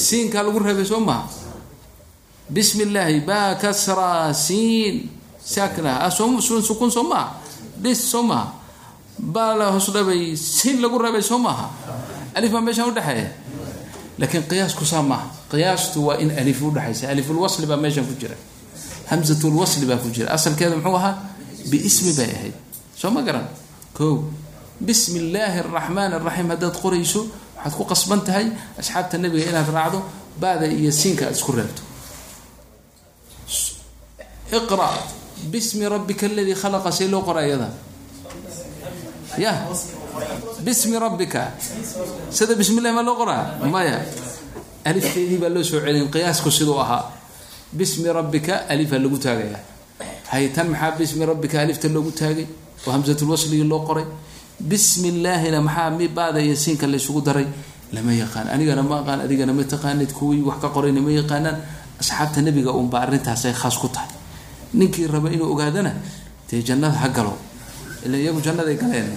Siinkaa lagu reebay soo maha bismi illaahi ba kasra siin. Saakna sukun soo maaha dhis soo maaha baa la hoos dhabay siin lagu reebay soo maaha alif baa meeshaan udhexeeya laakiin qiyaasku saa maaha qiyaastu waa in alif udhexaysa alifulwasli baa meeshaan ku jira hamzatulwasli baa ku jira. Asalkeeda muxuu ahaa biismi bay ahayd. Soo ma garan? Ko bismi illaahi araxmaan araxiim haddaad qorayso waxaad ku qasban tahay asxaabta nebiga inaad raacdo baada iyo siinka aad isku reebto. Iqra. Bismi rabbika aladii khalaqa. See loo qora iyada ya. Bismi rabbika. Sida bismi llahi maa loo qoraa? Maya. Alifteedii baa loo soo celin. Qiyaasku siduu ahaa bismi rabbika alifaa lagu taagaya. Hay tan maxaa bismi rabbika alifta loogu taagay. Oo hamsatulwasligii loo qoray. Bismi illaahina maxaa mi baada iyo siinka laysugu daray? Lama yaqaan. Anigana ma aqaan adigana ma taqaanid. Kuwii wax ka qorayna ma yaqaanaan. Asxaabta nebiga unba arrintaasay khaas ku tahay. Ninkii raba inuu ogaadana dee jannada ha galo. Ila iyagu jannaday galeen.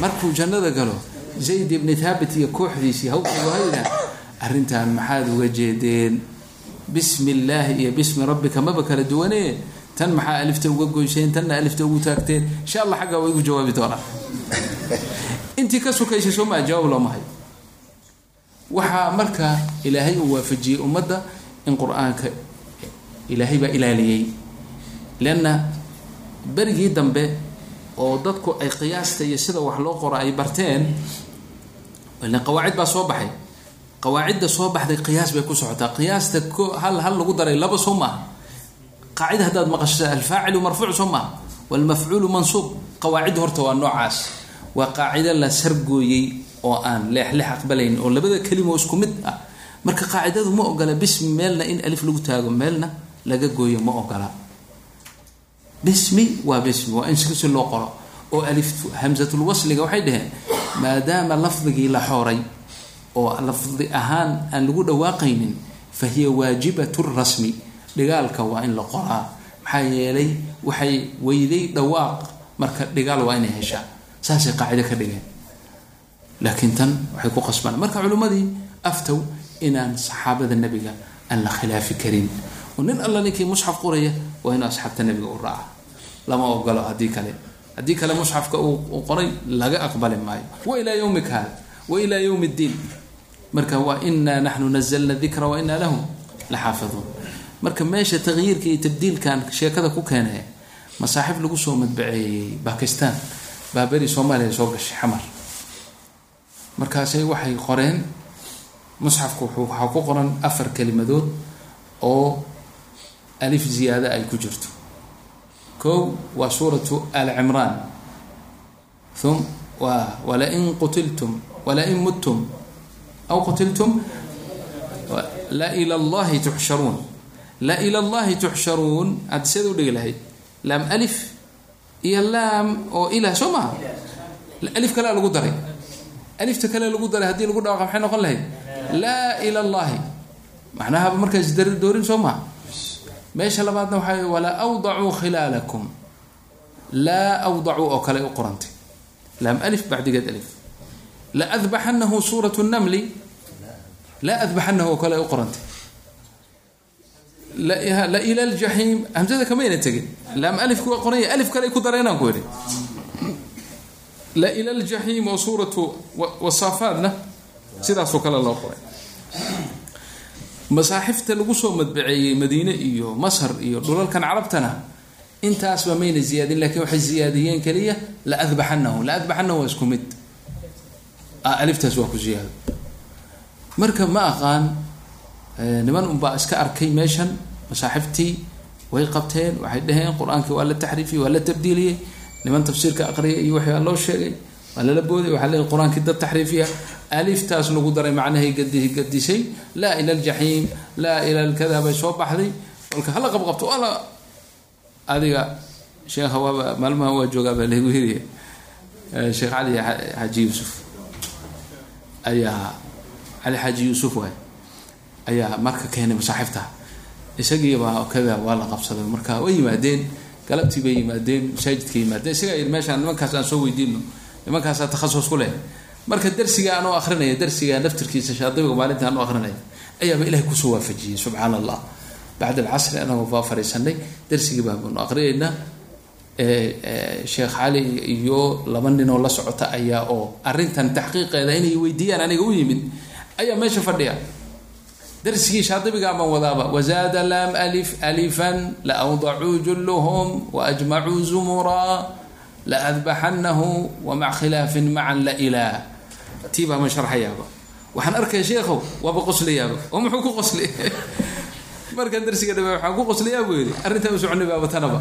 Markuu jannada galo zayd ibni thaabit iyo kooxdiisii hawkii wahayda arrintan maxaad uga jeedeen bismi illaahi iyo bismi rabbika maba kala duwane tan maxaa alifta uga goyseen tanna alifta ugu taagteen? Insha allah xaggaa waa igu jawaabi doonaa [LAUGHS] intii ka sukaysay soo maa jawaab looma hayo. Waxaa marka ilaahay uu waafajiyey ummadda in qur'aanka ilaahay baa ilaaliyey. Leanna berigii dambe oo dadku ay qiyaasta iyo sida wax loo qoro ay barteen qawaacid baa soo baxay qawaacidda soo baxday qiyaas bay ku socotaa. Qiyaasta hal hal lagu daray laba soo maaha qaacida haddaad maqasho alfaacilu marfuuc soo maaha walmafcuulu mansuub. Qawaacidda horta waa noocaas. Waa qaacido la sargooyey oo aan leexleex aqbalayn oo labada kelimo isku mid ah. Marka qaacidadu ma ogola bismi meelna in alif lagu taago meelna laga gooyo ma ogola. Bismi waa bismi waa in si loo qoro. Oo alif hamsatulwasliga waxay dhaheen maadaama lafdigii la xooray oo lafdi ahaan aan lagu dhawaaqaynin fa hiya waajibatu rasmi. Dhigaalka waa in la qoraa. Maxaa yeelay waxay weyday dhawaaq marka dhigaal waa inay heshaa. Saasay qaacido ka dhigeen. Laakiin tan waxay ku qasbaan. Marka culimmadii aftow inaan saxaabada nebiga aan la khilaafi karin. Oo nin alla ninkii musxaf qoraya waa inuu asxaabta nebiga u raaca lama ogolo haddii kale. Haddii kale musxafka uu qoray laga aqbali maayo. Wa ilaa yowmik hada wa ilaa yowmi ddiin marka wa inaa naxnu nazalna dikra wa inaa lahu la xaafiduun marka meesha taqyiirka iyo tabdiilkan sheekada ku keenaya masaaxif lagu soo madbaceeyey bakistan baa beri soomaaliya soo gashay xamar. Markaasay waxay qoreen musxafku waxaa ku qoran afar kelimadood oo alif ziyaada ay ku jirto. Kow waa suuratu al cimraan um wa walain qutiltum walain muttum aw qutiltum la ila allahi tuxsharuun la ila allahi tuxsharuun aad seed u dhigi lahayd laam alif iyo laam oo ilah soo maha alif kalea lagu daray alifta kale lagu daray haddii lagu dhawaqa maxay noqon lahayd laa ila allahi macnahaba markaas doorin soo maha meesha labaadna waxaa walaa awdacuu khilaalakum laa awdacuu oo kale u qorantay laam alif bacdigeed alif la adbaxanahu suuratu namli laa adbaxanahu oo kale u qorantay la ila ljaxiim hamsada kamayna tegin laam alifku waa qoranya alif kale ku dareenaan ku idhi la ila ljaxiim oo suuratu wasaafaadna sidaasoo kale loo qoray masaaxifta lagu soo madbaceeyey madiine iyo masar iyo dhulalkan carabtana intaasba mayna ziyaadin lakiin waxay ziyaadiyeen keliya la adbaxanahu la adbaxanahu waa isku mid aliftaas waa ku ziyaado marka ma aqaan niman unbaa iska arkay meeshan masaaxiftii way qabteen waxay dhaheen qur'aankii waa la taxriifiyey waa la tabdiiliyey niman tafsiirka aqriyay iyo waxaa loo sheegay waa lala booday waxaa leeyahy qur'aankii dad taxriifiya. Aliftaas lagu daray macnahay gadi gadisay laa ila aljaxiim laa ila alkada bay soo baxday. Kolka hala qabqabto ala adiga sheekha waaba maalmaha waa joogaa baa lagu hiriya sheekh cali xaaji yuusuf ayaa cali xaaji yuusuf waay. Ayaa marka keenay masaaxifta isagiibaa kada waa la qabsaday. Marka way yimaadeen galabtii bay yimaadeen masaajidka yimaadeen. Isagaa yii meeshaan nimankaas aan soo weydiino nimankaasaa takhasus ku leh marka darsiga anoo akrinaya darsiga naftirkiisa shaadibiga maalinta anoo akrinaya ayaaba ilahay ku soo waafajiyey subxaana allah bacd alcasri anagoo baa fariisanay darsigii baabaanu aqriyaynaa sheekh cali iyo laba ninoo la socota ayaa oo arrintan taxqiiqeeda inay weydiiyaan aniga u yimid ayaa meesha fadhiya. Darsigii shaadibigaa baan wadaaba wazaada lam alif alifan laawdacuu julluhum waajmacuu zumuraa laadbaxanahu wamac khilaafin macan la ilaa tii baa ma sharxayaaba. Waxaan arkaya sheekhow waaba qoslayaaba oo muxuu ku qoslay? [LAUGHS] Markaan darsiga dhama waxaan ku qoslayaa buu yidhi. Arrintaa u soconay baaba tanaba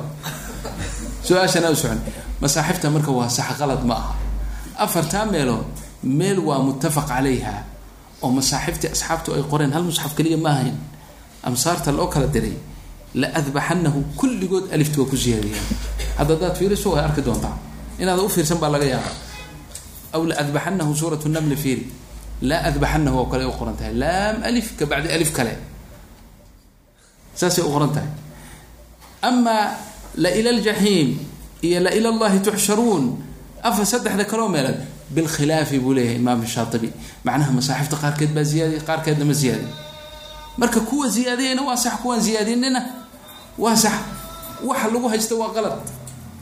su'aashana u masaaxifta marka waa sax qalad ma aha. Afartaa meelood meel waa muttafaq calayha oo masaaxiftii asxaabtu ay qoreen. Hal musxaf keliya ma ahayn. Amsaarta loo kala diray la adbaxanahu kulligood aliftu waa ku siyaadiyaan. Hadda hadaad fiiriso way arki doontaa. Inaada u fiirsan baa laga yaaba aw la adbaxanahu suurat namli fiiri laa adbaxanahu oo kale u qoran tahay. Laam alif ka bacdi alif kale. Saasay u qoran tahay. Amaa la ila aljaxiim iyo la ila allahi tuxsharuun. Afa saddexda kaloo meelood bilkhilaafi buu leeyahay imaam shaatibi. Macnaha masaaxifta qaarkeed baa ziyaadiy qaarkeedna ma ziyaadiy marka kuwa ziyaadiyayna waa sax kuwaan ziyaadinina waa sax. Waxa lagu haysta waa qalad.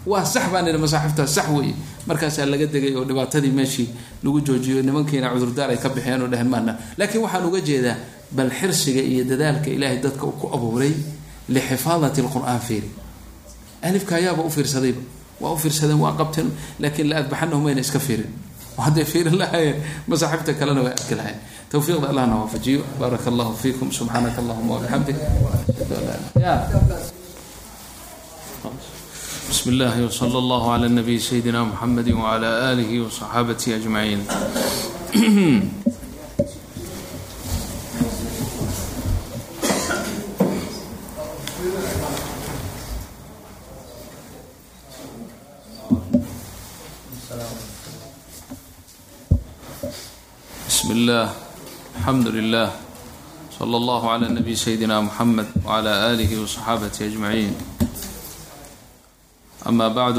Waa sax baan idhi masaaxiftaas sax weeye. Markaasaa laga degay oo dhibaatadii meeshii lagu joojiyo nimankiina cudurdaar ay ka bixeen oo dhehen maana. Laakiin waxaan uga jeedaa bal xirsiga iyo dadaalka ilaahay dadka uu ku abuuray lixifaadat lqur'aan fiiri alifka ayaaba u fiirsadayba waa u fiirsadeen waa qabteen laakiin la adbaxanahu mayna iska fiirin hadday fiirin lahaayeen masaaxibta kalena way arki lahayen towfiiqda allahna waafajiyo baaraka allahu fiikum subxaanaka allahuma wabixamdik بسم الله وصلى الله على النبي سيدنا محمد وعلى آله وصحابته أجمعين بسم الله الحمد لله صلى الله على النبي سيدنا محمد وعلى آله وصحابته أجمعين أما بعد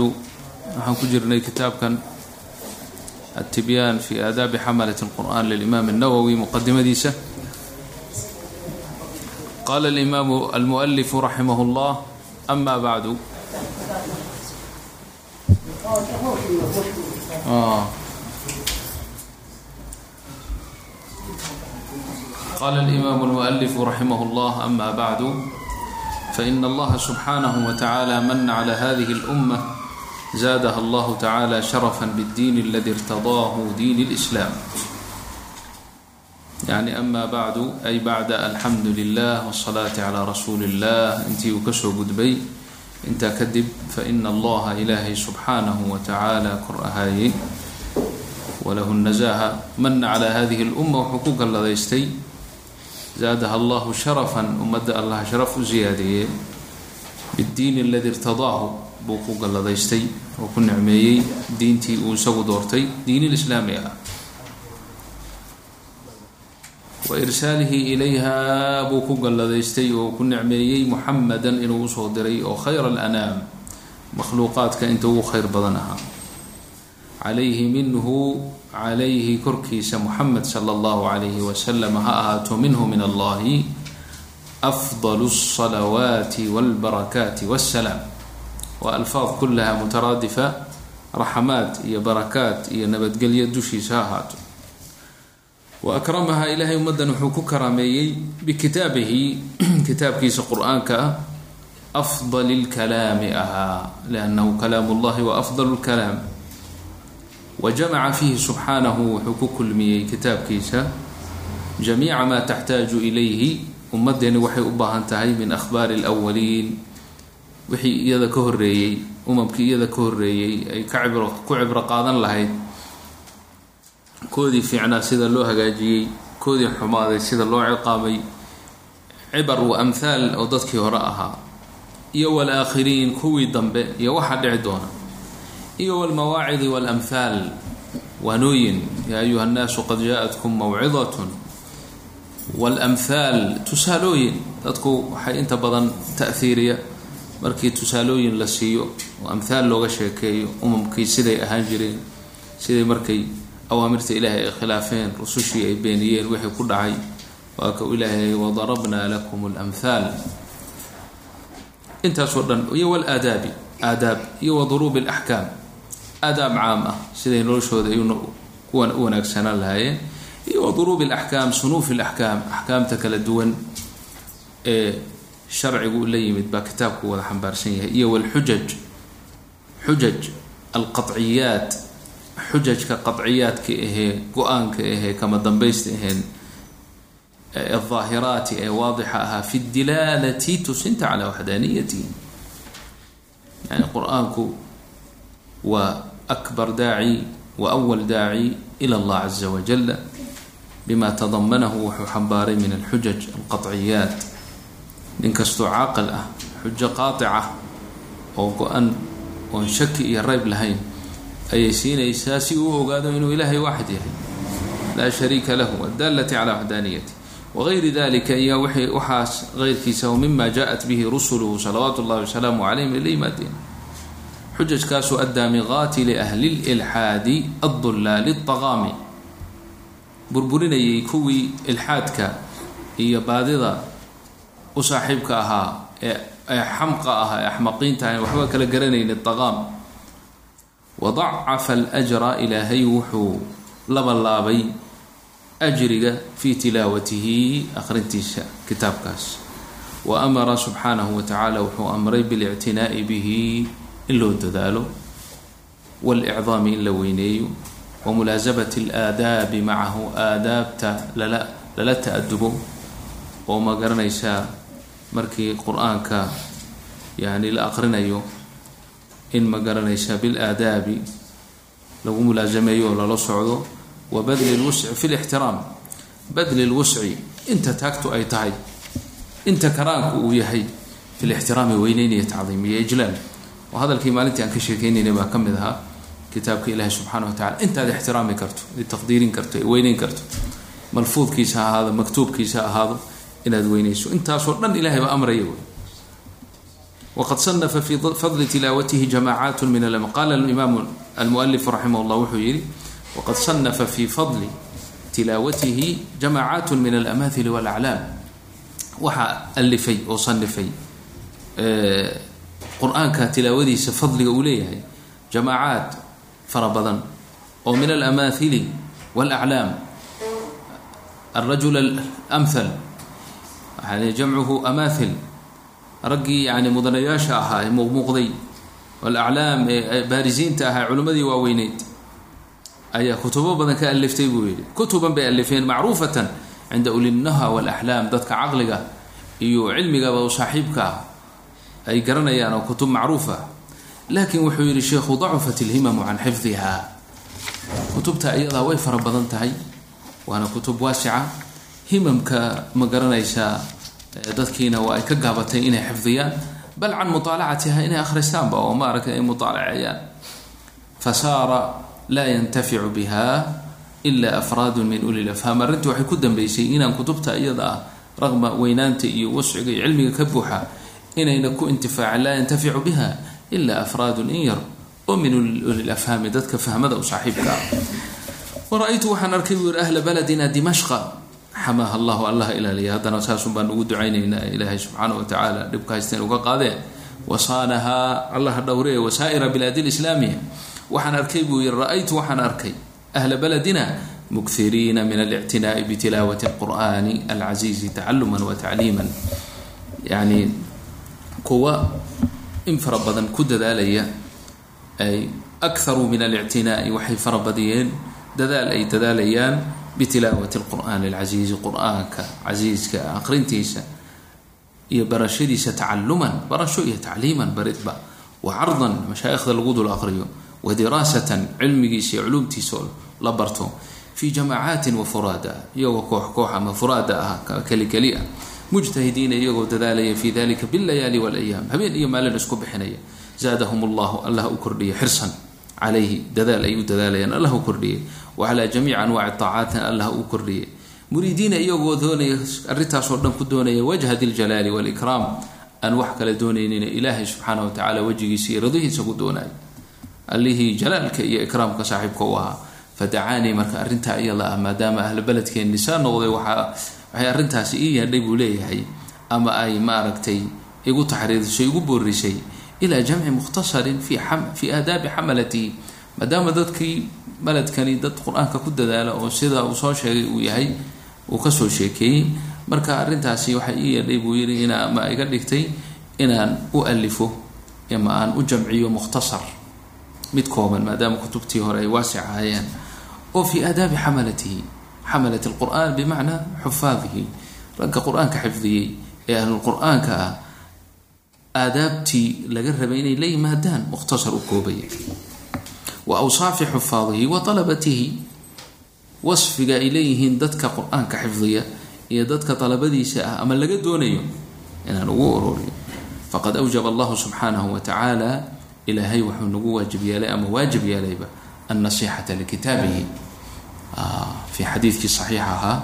waxaan ku jirnay kitaabkan التiبyاn في آداب حملة القرآن للإmام النwwي مqdimadiisa قال الإمام المؤلف رحمه الله أmا بعd قال الإمام المؤلف رحمه الله أما بعد فإن الله سبحانه وتعالى من على هذه الأمة زادها الله تعالى شرفا بالدين الذي ارتضاه دين الإسلام يعني أما بعد أي بعد الحمد لله والصلاة على رسول الله intii uu ka soo gudbay intaa kadib faإن اllaha ilaahay subحaanaه وataعaalى kor ahaayey walahu النزaهة mana عalى hadiه الأmة wuxuu zaadaha allahu sharafan ummadda allah sharaf u siyaadeeyey biddiini aladii irtadaahu buu ku galladaystay oo ku necmeeyey diintii uu isagu doortay diinil islaami ah wa irsaalihi ilayha buu ku galladaystay oo ku necmeeyey muxamadan inuu u soo diray oo khayra alanaam makhluuqaadka inta ugu khayr badan ahaa calayhi minhu calayhi korkiisa muxamed sala allahu calayhi wasalam ha ahaato minhu min allahi afdal alsalawaati walbarakaati wassalaam waa alfaad kullaha mutaraadifa raxmaad iyo barakaat iyo nabadgelyo dushiisa ha ahaato wa akramaha ilaahay ummaddan wuxuu ku karaameeyey bikitaabihi kitaabkiisa qur'aanka ah afdal lkalaami ahaa liannahu kalaamu llahi wa afdal lkalaam jamaca fiihi subxaanahu wuxuu ku kulmiyey kitaabkiisa jamiica maa taxtaaju ilayhi ummaddeeni waxay u baahan tahay min akhbaari alwaliin wixii iyada ka horreeyey umamkii iyada ka horreeyey ay ka cibro ku cibro qaadan lahayd koodii fiicnaa sida loo hagaajiyey koodii xumaaday sida loo ciqaabay cibar wa amhaal oo dadkii hore ahaa iyo walaakhiriin kuwii dambe iyo waxaa dhici doona iyo walmawaacidi walamhaal waanooyin yaa ayuha nnaasu qad jaa-atkum mawcidatun. Walamhaal tusaalooyin. Dadku waxay inta badan ta'hiiriya markii tusaalooyin la siiyo oo amhaal looga sheekeeyo umamkii siday ahaan jireen siday markay awaamirta ilaahay ay khilaafeen rusushii ay beeniyeen wixii ku dhacay. Waa ka ilaahay wadarabna lakum اlamhaal intaasoo dhan iyo walaadaabi aadaab iyo wa duruubi اlaxkaam aadaab caam ah siday noloshooda kuwan u wanaagsanaan lahaayeen iyo wa duruubi اlaxkaam sunuufi اlaxkaam axkaamta kala duwan ee sharcigu la yimid baa kitaabku wada xambaarsan yahay iyo wlxujaj xujaj alqaciyaat xujajka qaciyaadka ahee go'aanka ahee kama dambaysta aheen aldaahiraati ee waadixa ahaa fi dilaalati tusinta calaa waxdaaniyatihi yani qur'aanku waa daaci wa awal daaci ila allah caza wajala bima tadamanahu wuxuu xambaaray min alxujaj alqaciyaat nin kastoo caaqil ah xujo qaatica oo go-an oon shaki iyo rayb lahayn ayay siinaysaa si uu ogaado inuu ilaahay waaxid yahay laa shariika lahu adaalati calaa waxdaaniyati wagayri dalika iyo waxaas keyrkiisa o mima jaءat bihi rusuluhu salawaatu اllahi wasalaamu calayhim ila yimaadeen xujajkaasoo addaamiqaati liahli lilxaadi adulaali aqaami burburinayay kuwii ilxaadka iyo baadida u saaxiibka ahaa ee ee xamqa ahaa ee axmaqiinta axmaqiintahan waxba kala garanayni aqaam wadacafa alajra ilaahay wuxuu labalaabay ajriga fii tilaawatihi akhrintiisa kitaabkaas. Wa amara subxaanahu wa tacaala wuxuu amray bilictinaa'i bihi in loo dadaalo waاlcdaami in la weyneeyo wamulaasabati اlaadaabi macahu aadaabta lala lala ta-adubo oo ma garanaysaa markii qur'aanka yani la aqrinayo in ma garanaysaa bilaadaabi lagu mulaasameeyo oo lala socdo. Wa badli lwusci fi lixtiraam badli lwusci inta taagtu ay tahay inta karaanku uu yahay fi lixtiraami weyneynaya tacdiimiya ijlaal oo hadalkii maalintii aan ka sheekeynayna baa ka mid ahaa kitaabka ilaahi subxaana wa tacala intaad ixtiraami karto taqdiirin karto weyneyn karto malfuudkiisa ahaado maktuubkiisa ahaado inaad weyneyso. Intaasoo dhan ilahay baa amraya wey waqad sanafa fii fadli tilaawatihi jamacaat min alm qaala imaamu almualif raximah llah wuxuu yihi waqad sanafa fii fadli tilaawatihi jamacaat min alamaahili walaclaam. Waxaa alifay oo sanifay qur'aanka tilaawadiisa fadliga uu leeyahay jamaacaat fara badan oo min alamaahili wاlaclaam alrajul amhal jamcuhu amaahil raggii yani mudanayaasha ahaa ee muuqmuuqday walaclaam ee baarisiinta ahaa culimmadii waaweyneyd ayaa kutubo badan ka aliftay buu yihi kutuban bay alifeen macruufatan cinda ulinaha walaxlaam dadka caqliga iyo cilmigaba u saaxiibka ah ay garanayaan oo kutub macruuf ah. Laakiin wuxuu yihi sheikhu dacufat ilhimamu can xifdiha. Kutubta iyadaa way fara badan tahay waana kutub waasica. Himamka ma garanaysaa dadkiina waa ay ka gaabatay inay xifdiyaan bal can muaalacatiha inay akhristaanba oo maaragtay ay muaalacayaan fasaara laa yantaficu biha ila afraadu min uli lafhaam arrintii waxay ku dambeysay inaan kutubta iyada ah raqma weynaanta iyo wasciga iyo cilmiga ka buuxa inayna ku intifaacin laa yantaficu biha ila afraadun in yar oo min uli lafhaami dadka fahmada u saaxiibka ah wara-aytu waxaan arkay buu yihi ahla baladina dimashqa xamaha allahu allah ilaaliya haddana saasun baan ugu ducaynaynaa ilaahay subxaana wa tacaala dhibka uga qaadee wasaanahaa allah dhowree wasaa'ira bilaadi lislaamiya waxaan arkay buu yihi ra'aytu waxaan arkay ahla baladina mukiriina min alictinaa'i bitilaawati alqur'ani alcasiizi tacaluman wa tacliiman yani kuwa in fara badan ku dadaalaya ay akharuu min alictinaa'i waxay farabadiyeen dadaal ay dadaalayaan bitilaawati lqur'aani alcasiizi qur'aanka casiiska aqrintiisa iyo barashadiisa tacaluman barasho iyo tacliiman baridba. Wa cardan mashaayikhda lagu dul aqriyo wa diraasatan cilmigiisa iyo culuumtiisa oo la barto. Fii jamacaatin wa furaada iyagoo koox koox ama furaada ah kelikeli ah mujtahidiina iyagoo dadaalaya fi dalika bilayaali walayaam. Habeen iyo maalin isku bixinaya. Zaadahum allahu allah u kordhiya xirsan. Calayhi dadaal ay dadaalayaan allah u kordhiyay wa calaa anwaaci taacaatina allah u kordhiyay muriidiina iyagoo doonaya arrintaasoo dhan ku doonaya wajha diljalaali walikraam aan wax kale doonaynina ilaahay subxaana wa tacala wejigiisa iyo radihiisa ku doonay. Allihii jalaalka iyo ikraamka saaxiibka u ahaa. Fadacaanii marka arrintaa iyada ah maadaama ahla nisaa noqday waxaa waxay arrintaasi ii yaadhay buu leeyahay. Ama ay maaragtay igu taxriirisay igu boorisay ilaa jamci mukhtasarin fi fii aadaabi xamalatihi maadaama dadkii beledkani dad qur'aanka ku dadaala oo sida uu soo sheegay uu yahay uu ka soo sheekeeyey. Marka arrintaasi waxay ii yeedhay buu yidhi inaa ma iga dhigtay inaan u alifo ama aan u jamciyo mukhtasar. Mid kooban maadaama kutubtii hore ay waasic ahaayeen oo fii aadaabi xamalatihi xamalat lqur'aan bimacnaa xufaadihi ragga qur'aanka xifdiyey ee ahlulqur-aanka ah aadaabtii laga rabay inay la yimaadaan mukhtasar u koobaya wa awsaafi xufaadihi wa alabatihi wasfiga ay leeyihiin dadka qur'aanka xifdiya iyo dadka dalabadiisa ah ama laga doonayo inaan ugu ururiyo faqad awjaba allahu subxaanahu wa tacaala ilaahay wuxuu nagu waajib yeelay ama waajib yeelayba annasixata likitaabihi fi xadiidkii saxiix ahaa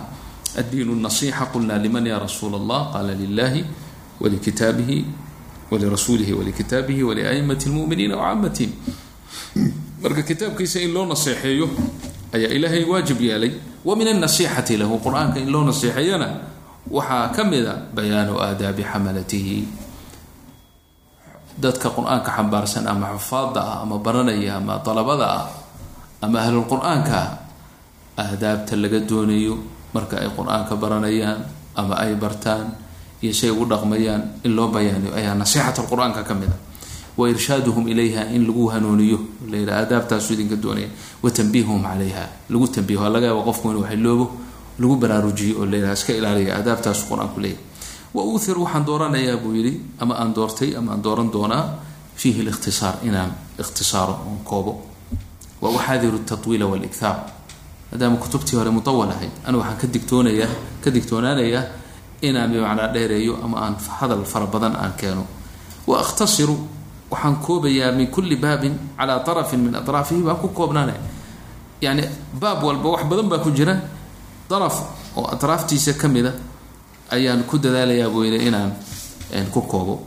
addiin nasixa qulna liman ya rasuula allah qaala lilahi walikitaabihi walirasuulihi walikitaabihi waliaimati lmuminiina wacaamatihim marka kitaabkiisa in loo naseexeeyo ayaa ilaahay waajib yeelay wa min annasixati lahu qur'aanka in loo naseexeeyana waxaa ka mida bayaanu aadaabi xamalatihi dadka qur'aanka xambaarsan ama xufaada ah ama baranaya ama dalabada ah ama ahlulqur-aanka ah aadaabta laga doonayo marka ay qur'aanka baranayaan ama ay bartaan iyo say ugu dhaqmayaan in loo bayaaniyo ayaa nasixat qur'aanka ka mid a wa irshaaduhum ilayha in lagu hanuuniyo. Layidha aadaabtaasu idinka doonaya. Wa tanbiihuhum calayha. Lagu tanbiiho laga yaaba qofku inuu xiloobo lagu baraarujiyo oo layidhaha iska ilaaliya aadaabtaasu qur'aanku leeyahy wa uuhir waxaan dooranayaa buu yidhi ama aan doortay ama aan dooran doonaa fiihi likhtisaar inaan ikhtisaaro oon koobo. Wa uxaadiru tatwiila walikhaar maadaama kutubtii hore mutawal ahayd. Anigu waxaan ka digtoonayaa ka digtoonaanayaa inaan bimacnaa dheereeyo ama aan hadal fara badan aan keeno. Wa akhtasiru waxaan koobayaa min kulli baabin calaa arafin min atraafihi baan ku koobnaanaya yani baab walba wax badan baa ku jira. Daraf oo atraaftiisa ka mida ayaan ku dadaalayaa yidhi inaan ku koobo.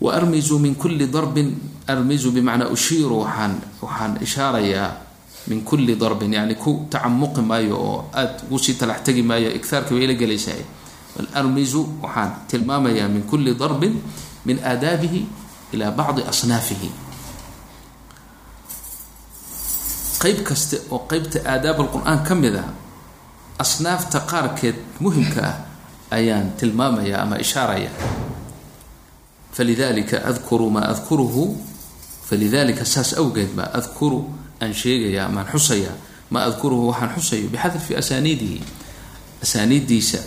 Wa armizu min kulli darbin armizu bimacnaa ushiiru waxaan waxaan ishaarayaa min kulli darbin yani ku tacamuqi maayo oo aada ugu sii talax tegi maayo ighaarka bay ila gelaysahay bal armizu waxaan tilmaamayaa min kulli darbin min aadaabihi ila bacdi asnaafihi. Qeyb kaste oo qeybta aadaab alqur-aan ka mid ah asnaafta qaarkeed muhimka ah ayaan tilmaamaya ama ishaaraya falidalika adkuru maa adkuruhu falidalika saas awgeed baa adkuru aan sheegaya amaan xusaya maa adkuruhu waxaan xusayo bixadfi asaaniidihi asaaniiddiisa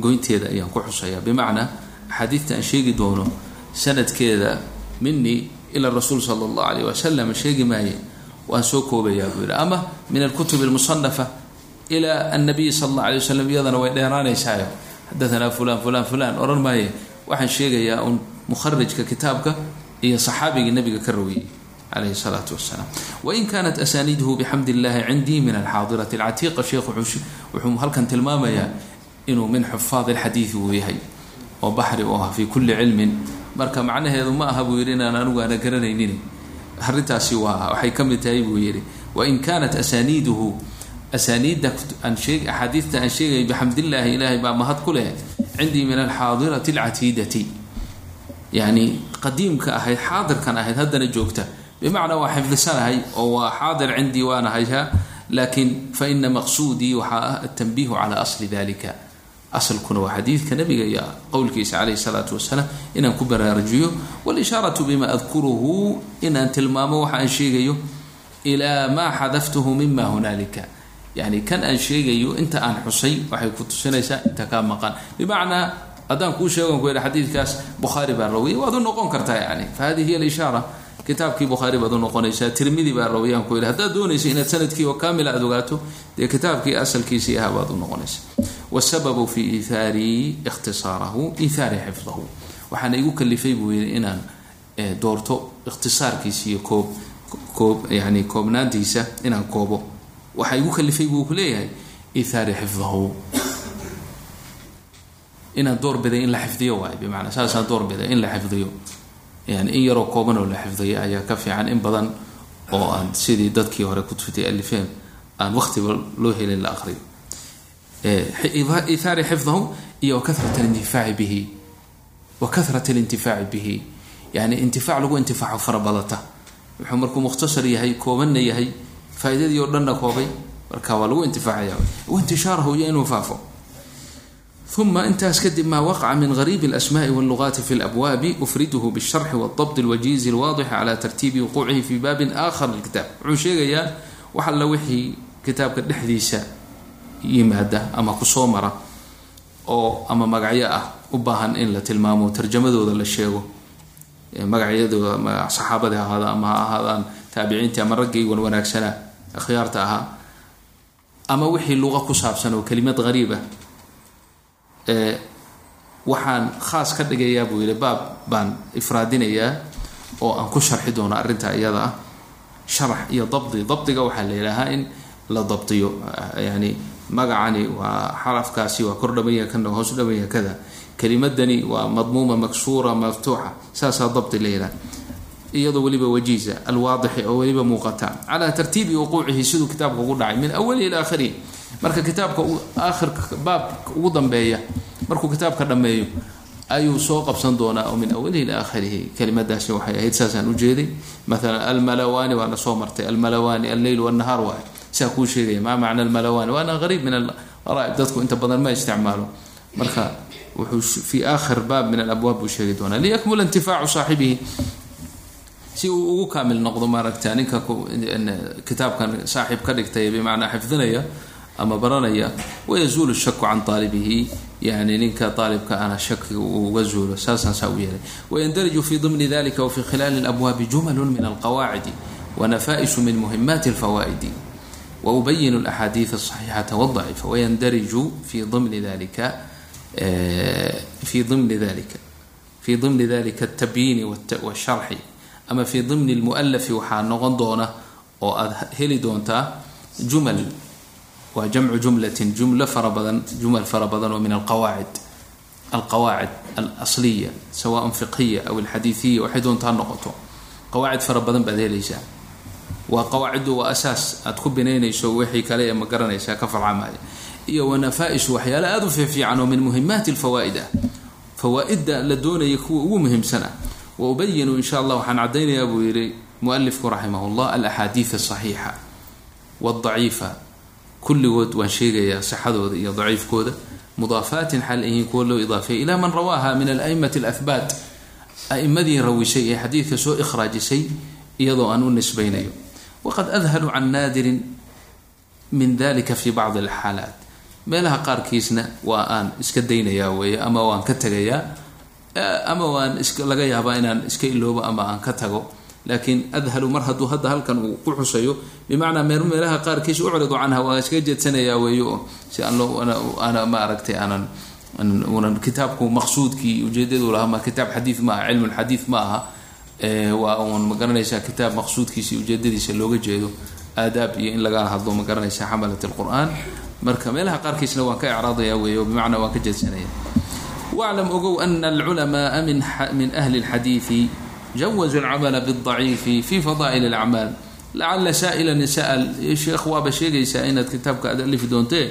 goynteeda ayaan ku xusaya. Bimacnaa axaadiidta aan sheegi doono sanadkeeda minii ila rasuul sala allahu alayh wasalam sheegi maaye waan soo koobayaa buu yihi ama min alkutub almusanafa ila annabiy sala allah alay wasalam iyadana way dheeraanaysaayo xadaanaa fulan fulan fulan odhan maaye. Waxaan sheegayaa un mukharijka kitaabka iyo saxaabigii nabiga ka rawiyey calayhi salaatu wasalaam wain kanat asaaniiduhu bixamdi illahi cindii min alxaadirati alcatiiqa sheekh wuxuu halkan tilmaamayaa inuu min xufaad alxadiidi uu yahay oo baxri u ah fii kulli cilmin marka macnaheedu ma aha buu yidhi inaan anigu aana garanaynin arrintaasi waa waxay ka mid tahay buu yidhi wain kanat asaaniiduhu asaaniidda axaadiidta aan sheegay bixamdillaahi ilaahay baa mahad ku leh cindii min alxaadirati alcatiidati yani qadiimka ahayd xaadirkan ahayd haddana joogta bimacnaa waa xifdisanahay oo waa xaadir cindii waana hayha laakiin fa ina maqsuudii waxaa ah altanbiihu calaa asli dalika asalkuna waa xadiidka nabiga iyo qowlkiisa calayhi salaatu wasalaam inaan ku baraarujiyo walishaaratu bima adkuruhu inaan tilmaamo waxa aan sheegayo ilaa maa xadaftuhu mima hunaalika yani kan aan sheegayo inta aan xusay waxay ku tusinaysaa inta kaa maqan bimacnaa haddaan kuu sheegon ku yidha xadiidkaas bukhaari baa rawiyay waad u noqon kartaa yani fa alishaara kitaabkii bukhaari baad u noqonaysaa tirmidi baa rawiyaan ku yidhi haddaad doonaysa inaad sannadkii oo kaamila aad ogaato dee kitaabkii asalkiisii ahaa baad u noqonaysa wasababu fi iihaari ikhtisaarahu iihaari xifdahu. Waxaana igu kalifay buu yidhi inaan doorto ikhtisaarkiisa koob koob yani koobnaantiisa inaan koobo. Waxaa igu kalifay buu ku leeyahay xifdahu. Inaan doorbiday in la xifdiyo waay bimacnaa saasaan doorbiday in la xifdiyo yani in yaroo kooban oo la xifdiyo ayaa ka fiican in badan oo aan sidii dadkii hore kutubtay alifeen aan waqtiba loo helin la aqriyo ihaari xifdahu iyo karat alintifaaci bihi. Wa karat bihi. Yani intifaac lagu intifaaco farabadata wuxuu markuu mukhtasar yahay koobanna yahay faa'iidadii oo dhanna koobay marka waa lagu intifaacaya. Waintishaarahu iyo inuu faafo uma intaas kadib maa waqaca min gariibi alasmaai wallugaati fi labwaabi ufriduhu bisharxi waldabdi alwajiizi alwaadixi cala tartiibi wuquucihi fi baabin aakhar lilkitaab wuxuu sheegayaa wax alla wixii kitaabka dhexdiisa yimaada ama ku soo mara oo ama magacyo ah u baahan in la tilmaamo tarjamadooda la sheego magacyadooda saxaabadi ha ahaada ama ha ahaadaan taabiciintii ama raggii wan wanaagsanaa akhyaarta ahaa ama wixii luqa ku saabsan oo kelimad gariib ah waxaan khaas ka dhigayaa buu yihi baab baan ifraadinayaa oo aan ku sharxi doono arrinta iyada ah. Sharax iyo dabdi dabdiga waxaa la yidhaahaa in la dabdiyo yani magacani waa xarafkaasi waa kor dhamanya kana hoos dhamanya kada. Kelimadani waa madmuuma maksuura maftuuxa saasaa dabdi la yidhaha. Iyadoo weliba wajiiza alwaadixi oo weliba muuqata. Calaa tartiibi wuquucihi siduu kitaabka ugu dhacay min awalihi ila aakhirihi marka kitaabka aakhirka baabka ugu dambeeya markuu kitaabka dhammeeyo ayuu soo qabsan doonaa oo min awalihi ila aakhirihi. Kelimadaasi waxay ahayd saasaan ujeeday maalan almalawani waana soo martay. Almalawani alleyl wanahaar waay saa kuu sheegaya maa macna almalawani? Waana qariib min alqaraa'ib dadku inta badan ma isticmaalo. Marka wuxuu fi aakhir baab min alabwaab buu sheegi doonaa. Liyakmula intifaacu saaxibihi. Si uu ugu kaamil noqdo maaragta ninka kitaabkan saaxiib ka dhigtay bimacnaa xifdinaya ama baranaya wayazuulu shaku can aalibihi yani ninka aalibka ana shakiga uga zuulo saasaan saa u yeelay. Wayandariju fi dimni dalika wafi khilaali alabwaabi jumalu min alqawaacidi wanafaa'isu min muhimaati alfawaa'idi. Waubayinu alaxaadiid asaxiixata wadacifa wayandariju fi dimni dalika fi dimni dalika fi dimni dalika altabyiini washarxi ama fi dimni lmualafi waxaa noqon doona oo aada heli doontaa jumal waa jamcu jumlatin jumlo fara badan jumal fara badan oo min alqawaacid alqawaacid alasliya sawaan fiqhiya aw alxadiiiya waxay doontaa noqoto. Qawaacid fara badan baad helaysaa. Waa qawaaciddu waa asaas aad ku binaynayso wixii kale ee ma garanaysaa ka farcamaya iyo wanafaa-isu aada u fiifiican oo min muhimaati lfawaa'id ah la doonaya kuwa ugu muhiimsan wa ubayinu insha allah waxaan caddaynayaa buu yihi mualifku raximah llah asaxiixa wadaciifa kulligood waan sheegayaa sixadooda iyo daciifkooda. Mudaafaatin xal yihiin kuwa loo idaafeeyay ilaa man rawaaha min alaimati alahbaat a'imadii rawisay ee xadiidka soo ikhraajisay iyadoo aan u nisbaynayo. Waqad adhalu can naadirin min dalika fi bacdi alxaalaat. Meelaha qaarkiisna waa aan iska daynayaa weeye ama waan ka tegayaa ama waan laga yaabaa inaan iska iloobo ama aan ka tago laakiin adhalu mar hadduu hadda halkan uu ku xusayo bimacnaa mee meelaha qaarkiis ucridu canha waa iskaga jeedsanayaa weeye oo si aan loo ana ma aragtay aanan unan kitaabku maqsuudkii ujeedadu lahaa ma kitaab xadiid ma aha ma aha waa uun ma garanaysaa kitaab maqsuudkiisa ujeedadiisa looga jeedo aadaab iyo in laga hadlo ma garanaysaa xamalat alqur'aan. Marka meelaha qaarkiisna waan ka icraadaya weeye oo bimacnaa waan ka jeedsanaya. Waclam ogow ana alculamaaa min ahli lxadiidi jawazuu alcamala bidaciifi fi fadaa'il alacmaal lacala saa'ilan sa'al sheekh waaba sheegaysaa inaad kitaabka aad alifi doontee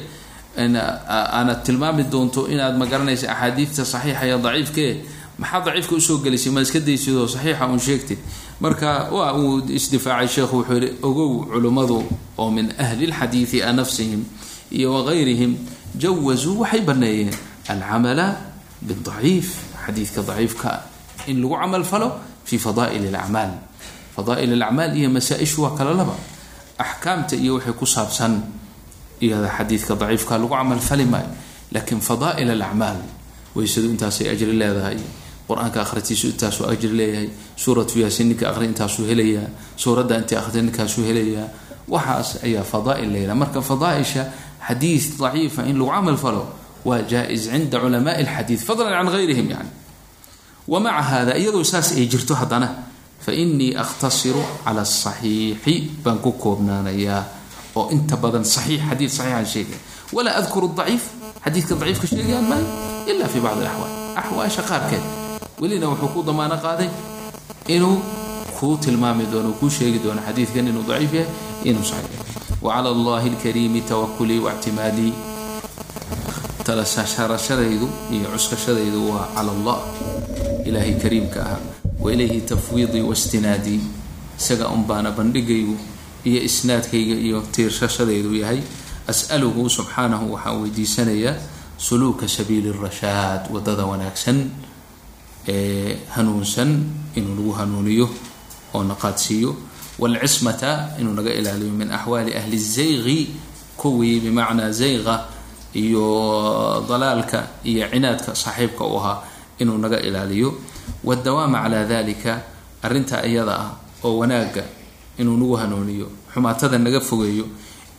aanad tilmaami doonto inaad ma garanaysa axaadiidta saxiixa iyo daciifkee maxaa daciifka u soo gelisay ma iska daysidoo saxiixa uun sheegtid marka waa uu isdifaacay sheekhu wuxuu yihi ogow culimmadu oo min ahli lxadiidi a nafsihim iyo wagayrihim jawazuu waxay baneeyeen alcamala bidaciif xadiidka daciifka in lagu camal fi fadaa'il alacmaal fadaa'il alacmaal iyo masaa-ishu waa kala laba axkaamta iyo waxay ku saabsan iyada xadiidka daciifka lagu camalfali maayo laakiin fadaa'il alacmaal weysadu intaasay ajri leedahay qur'aanka akhritiisu intaasuu ajri leeyahay suuratu yaasiin ninka akhri intaasuu helayaa suuradda intii akhri ninkaasuu helayaa waxaas ayaa fadaa'il yidhaha marka fadaaisha xadiid daciifa in lagu camal falo waa jaa-is cinda culamaai alxadiid fadlan can gayrihim yani wamaca hada iyadoo saas ay jirto haddana fa inii akhtasiru cala asaxiixi baan ku koobnaanayaa oo inta badan saxiix xadiid saxiixan sheegaya walaa adkuru daciif xadiidka daciifka sheegayaan maayo ila fi bacdi alaxwaal. Axwaasha qaarkeed welina wuxuu ku damaano qaaday inuu kuu tilmaami doono kuu sheegi doono xadiidkan inuu daciif yahay inuu saxiix yahay. Wacala allahi alkariimi tawakulii waictimaadii talasharashadaydu iyo cuskashadaydu waa cala allah ilaahay kariimka ahaa. Wailayhi tafwiidii wastinaadii isaga un baana bandhigaygu iyo isnaadkayga iyo tiirshashadaydu yahay. As'aluhu subxaanahu waxaan weydiisanayaa suluuka sabiili rashaad waddada wanaagsan ee hanuunsan inuu nagu hanuuniyo oo naqaadsiiyo waalcismata inuu naga ilaaliyo min axwaali ahli zayqi kuwii bimacnaa zayqa iyo dalaalka iyo cinaadka saaxiibka u ahaa inuu naga ilaaliyo. Wadawaama calaa dalika arrinta iyada ah oo wanaagga inuu nagu hanuuniyo xumaatada naga fogeeyo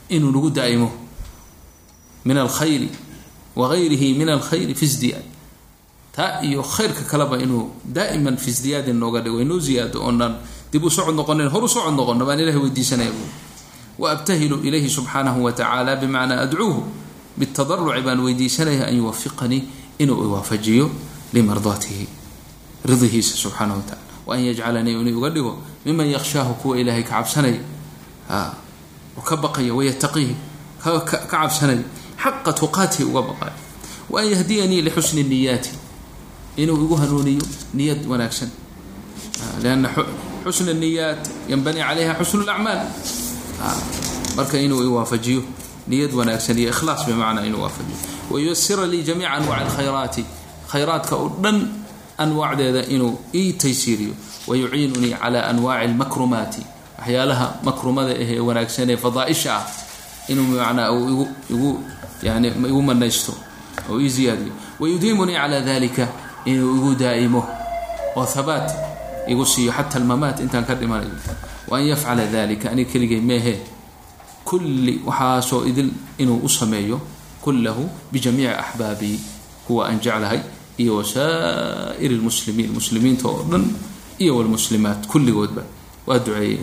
inuu nagu daa'imo min alkhayri wagayrihi min alkhayri fi sdiyaad taa iyo khayrka kaleba inuu daa'iman fi sdiyaadin nooga dhigo inoo ziyaado oonaan dib u socod noqonin hor u socod noqono baan ilahay weydiisanaya bu wa abtahilu ilayhi subxaanahu wa tacaala bimacnaa adcuuhu bitadaruci baan weydiisanaya an yuwafiqanii inuu iwaafajiyo limardaatihi ridihiisa subxaana wa tacala waan yajcalanii inuu uga dhigo miman yakshaahu kuwa ilaahay ka cabsanaya ka baqaya wayataqihi ka cabsanaya xaqa tuqaatihi uga baqayo waan yahdiyanii lixusni niyaati inuu igu hanuuniyo niyad wanaagsan lianna xusna niyaat yanbanii calayha xusnu lacmaal marka inuu iwaafajiyo niyad wanaagsan iyo ikhlaas bimacnaa inuu waafajiyo wayusira lii jamiica anwaci alkhayraati khayraadka oo dhan anwaacdeeda inuu ii taysiiriyo. Wayuciinunii cala anwaaci almakrumaati. Waxyaalaha makrumada ahee wanaagsan ee fadaaisha ah inuu bimacnaa uu igu igu yani igu manaysto oo ii ziyaadiyo wayudiimunii cala dalika inuu igu daa'imo oo habaat igu siiyo xata almamaat intaan ka dhimanayo waan yafcala dalika aniga keligay meehe kulli waxaasoo idil inuu u sameeyo kullahu bijamiici axbaabii. Kuwa aan jeclahay iyo wasaa'ir lmuslimiin muslimiinta oo dhan iyo wlmuslimaat kulligoodba. Waa duceeyey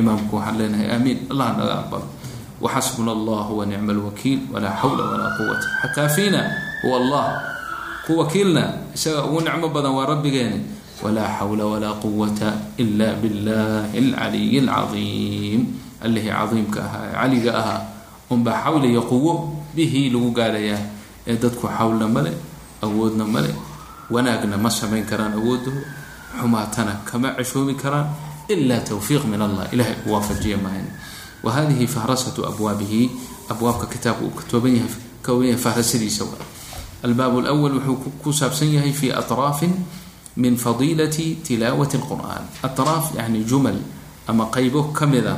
imaamku waxaan leenahay aamiin allah naga aqbalo waxasbuna allah wanicma alwakiil walaa xawla walaa quwata xakaafiina huwa allah ku wakiilna isaga ugu nicmo badan waa rabbigeeni. Walaa xawla walaa quwata ila billahi alcaliyi alcadiim allihii cadiimka ahaa ee caliga ahaa unbaa xawl iyo quwo bihii lagu gaarayaa ee dadku xawlna male awoodna male wanaagna ma samayn karaan awoodooda xumaatana kama ceshoomi karaan. Ila towfiiq min allah. Ilahay u waafajiya maahan wa hadihi fahrasatu abwaabihi. Abwaabka kitaabka uu yahay kooban yahay fahrasadiisa waa. Albaab lwal wuxuu ku saabsan yahay fi atraafin min fadiilati tilaawati lqur'an atraaf yani jumal ama qaybo kamida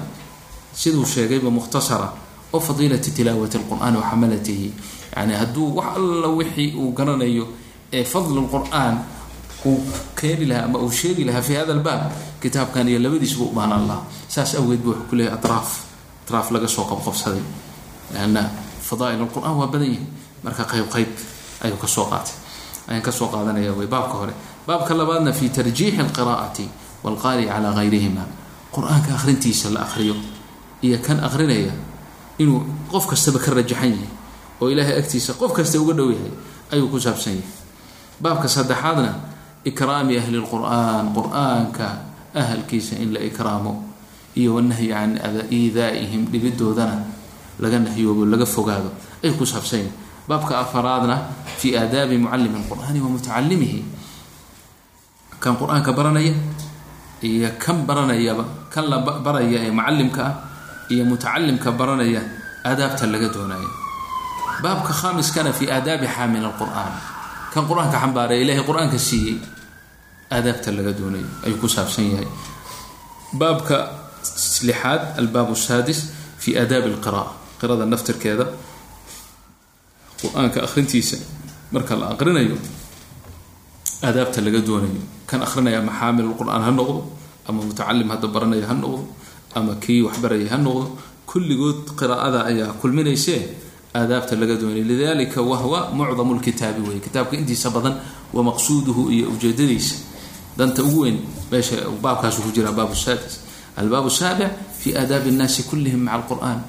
siduu sheegayba mukhtasara. Oo fadiilati tilaawati lqur'an wa xamalatihi yani hadduu wax alla wixii uu garanayo ee fadl qur'aan uu keeni lahaa ama uu sheegi lahaa fi hada albaab kitaabkan iyo labadiisba u lahaa saas awgeed bu wuxuu ku atraaf atraaf laga soo qabqabsaday. Lanna fadaail lqur'an waa badan yahay marka qayb qayb ayuu ka soo qaatay. Ayaan ka soo qaadanaya wy baabka hore. Baabka labaadna fi tarjiixi alqira'ati walqaari calaa gayrihima qur'aanka akhrintiisa la akhriyo. Iyo kan akhrinaya inuu qof kastaba ka rajaxan yahay oo ilaahay agtiisa qof kasta uga dhow yahay ayuu ku saabsan yahay. Baabka saddexaadna ikraami ahli lqur'aan qur'aanka ahalkiisa in la ikraamo iyo wanahyi can iidaa'ihim dhibidoodana laga nahyoobo laga fogaado ayuu ku saabsan yahay. Baabka afaraadna fi aadaabi mucalimi lqur'aani wa mutacalimihi kan qur'aanka baranaya iyo kan baranayaba kan la baraya ee mucalimka ah iyo mutacalimka baranaya aadaabta laga doonayo baabka khaamiskana fi aadaabi xaamil alqur'aan. Kan qur'aanka xambaaraya ilahay qur'aanka siiyey aadaabta laga doonayo ayuu ku saabsan yahay. Baabka lixaad albaab saadis fi aadaabi alqira'a. Qirada naftirkeeda qur'aanka akhrintiisa marka la aqrinayo aadaabta laga doonayo. Kan akrinaya ama xaamil qur'aan ha noqdo ama mutacalim hadda baranaya ha noqdo ama kii waxbaraya ha noqdo kulligood qiraa'ada ayaa kulminaysee aadaabta laga doonaya lidalika wahwa mucdamu lkitaabi wey kitaabka intiisa badan wa maqsuuduhu iyo ujeedadiisa danta ugu weyn meesha baabkaasu ku jira baab sadis albaab saabic fi aadaabi nnaasi kullihim maca alqur'an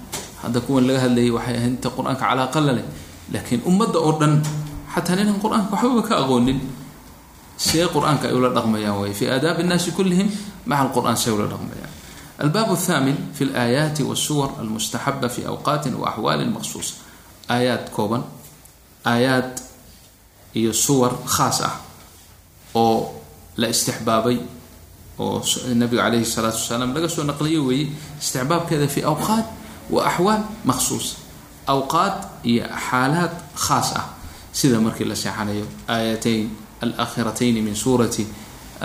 hadda kuwan laga hadlayay waxay ahayd inta qur-aanka calaaqa la leh laakiin ummadda oo dhan xataa ninaan qur-aanka waxbaba ka aqoonin see qur-aanka ay ula dhaqmayaan way fi aadaabi nnaasi kullihim maca alqur'an see ula dhaqmayaan albaab الثamin fi اlaayaati wالsuwar almustaxaba fi awqaati waaxwaali maqsuusa aayaad kooban aayaad iyo suwar khaas ah oo la istixbaabay oo nabiga calayhi الsalaatu wasalaam laga soo naqliyo weeye istixbaabkeeda fi awqaat wa axwaal maqsuusa awqaad iyo xaalaad khaas ah sida markii la seexanayo aayatayn alaakhiratayn min suurati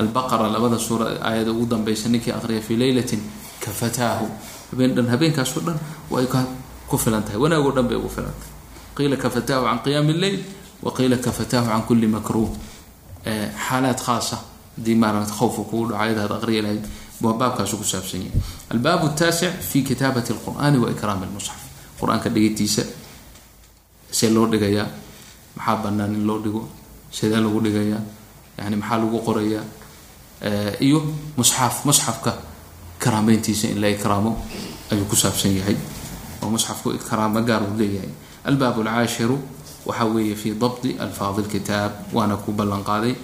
albaqara labada suura aayada ugu danbeysa ninkii aqriya fii leylatin kafataahu habeen dhan habeenkaasoo dhan way ku filan tahay wanaagoo dhan bay ugu filan tahay qiila kafataahu can qiyaami lleyl wa qiila kafataahu can kulli makruuh xaalaad khaasa haddii maarata khowfa kugu dhaco ayadaad aqriya lahayd baabkaasu ku saabsan yahay albaab taasic fi kitaabati alqur'ani wa ikraami lmusxaf qur'aanka dhigitiisa see loo dhigayaa maxaa banaan in loo dhigo sidee lagu dhigayaa yani maxaa lagu qorayaa iyo musxaf musxafka karaameyntiisa in la ikraamo ayuu ku saabsan yahay oo musxafku karaamo gaar uu leeyahay albaab alcaashiru waxa weeye fi dabdi alfaadi lkitaab waana ku ballan qaaday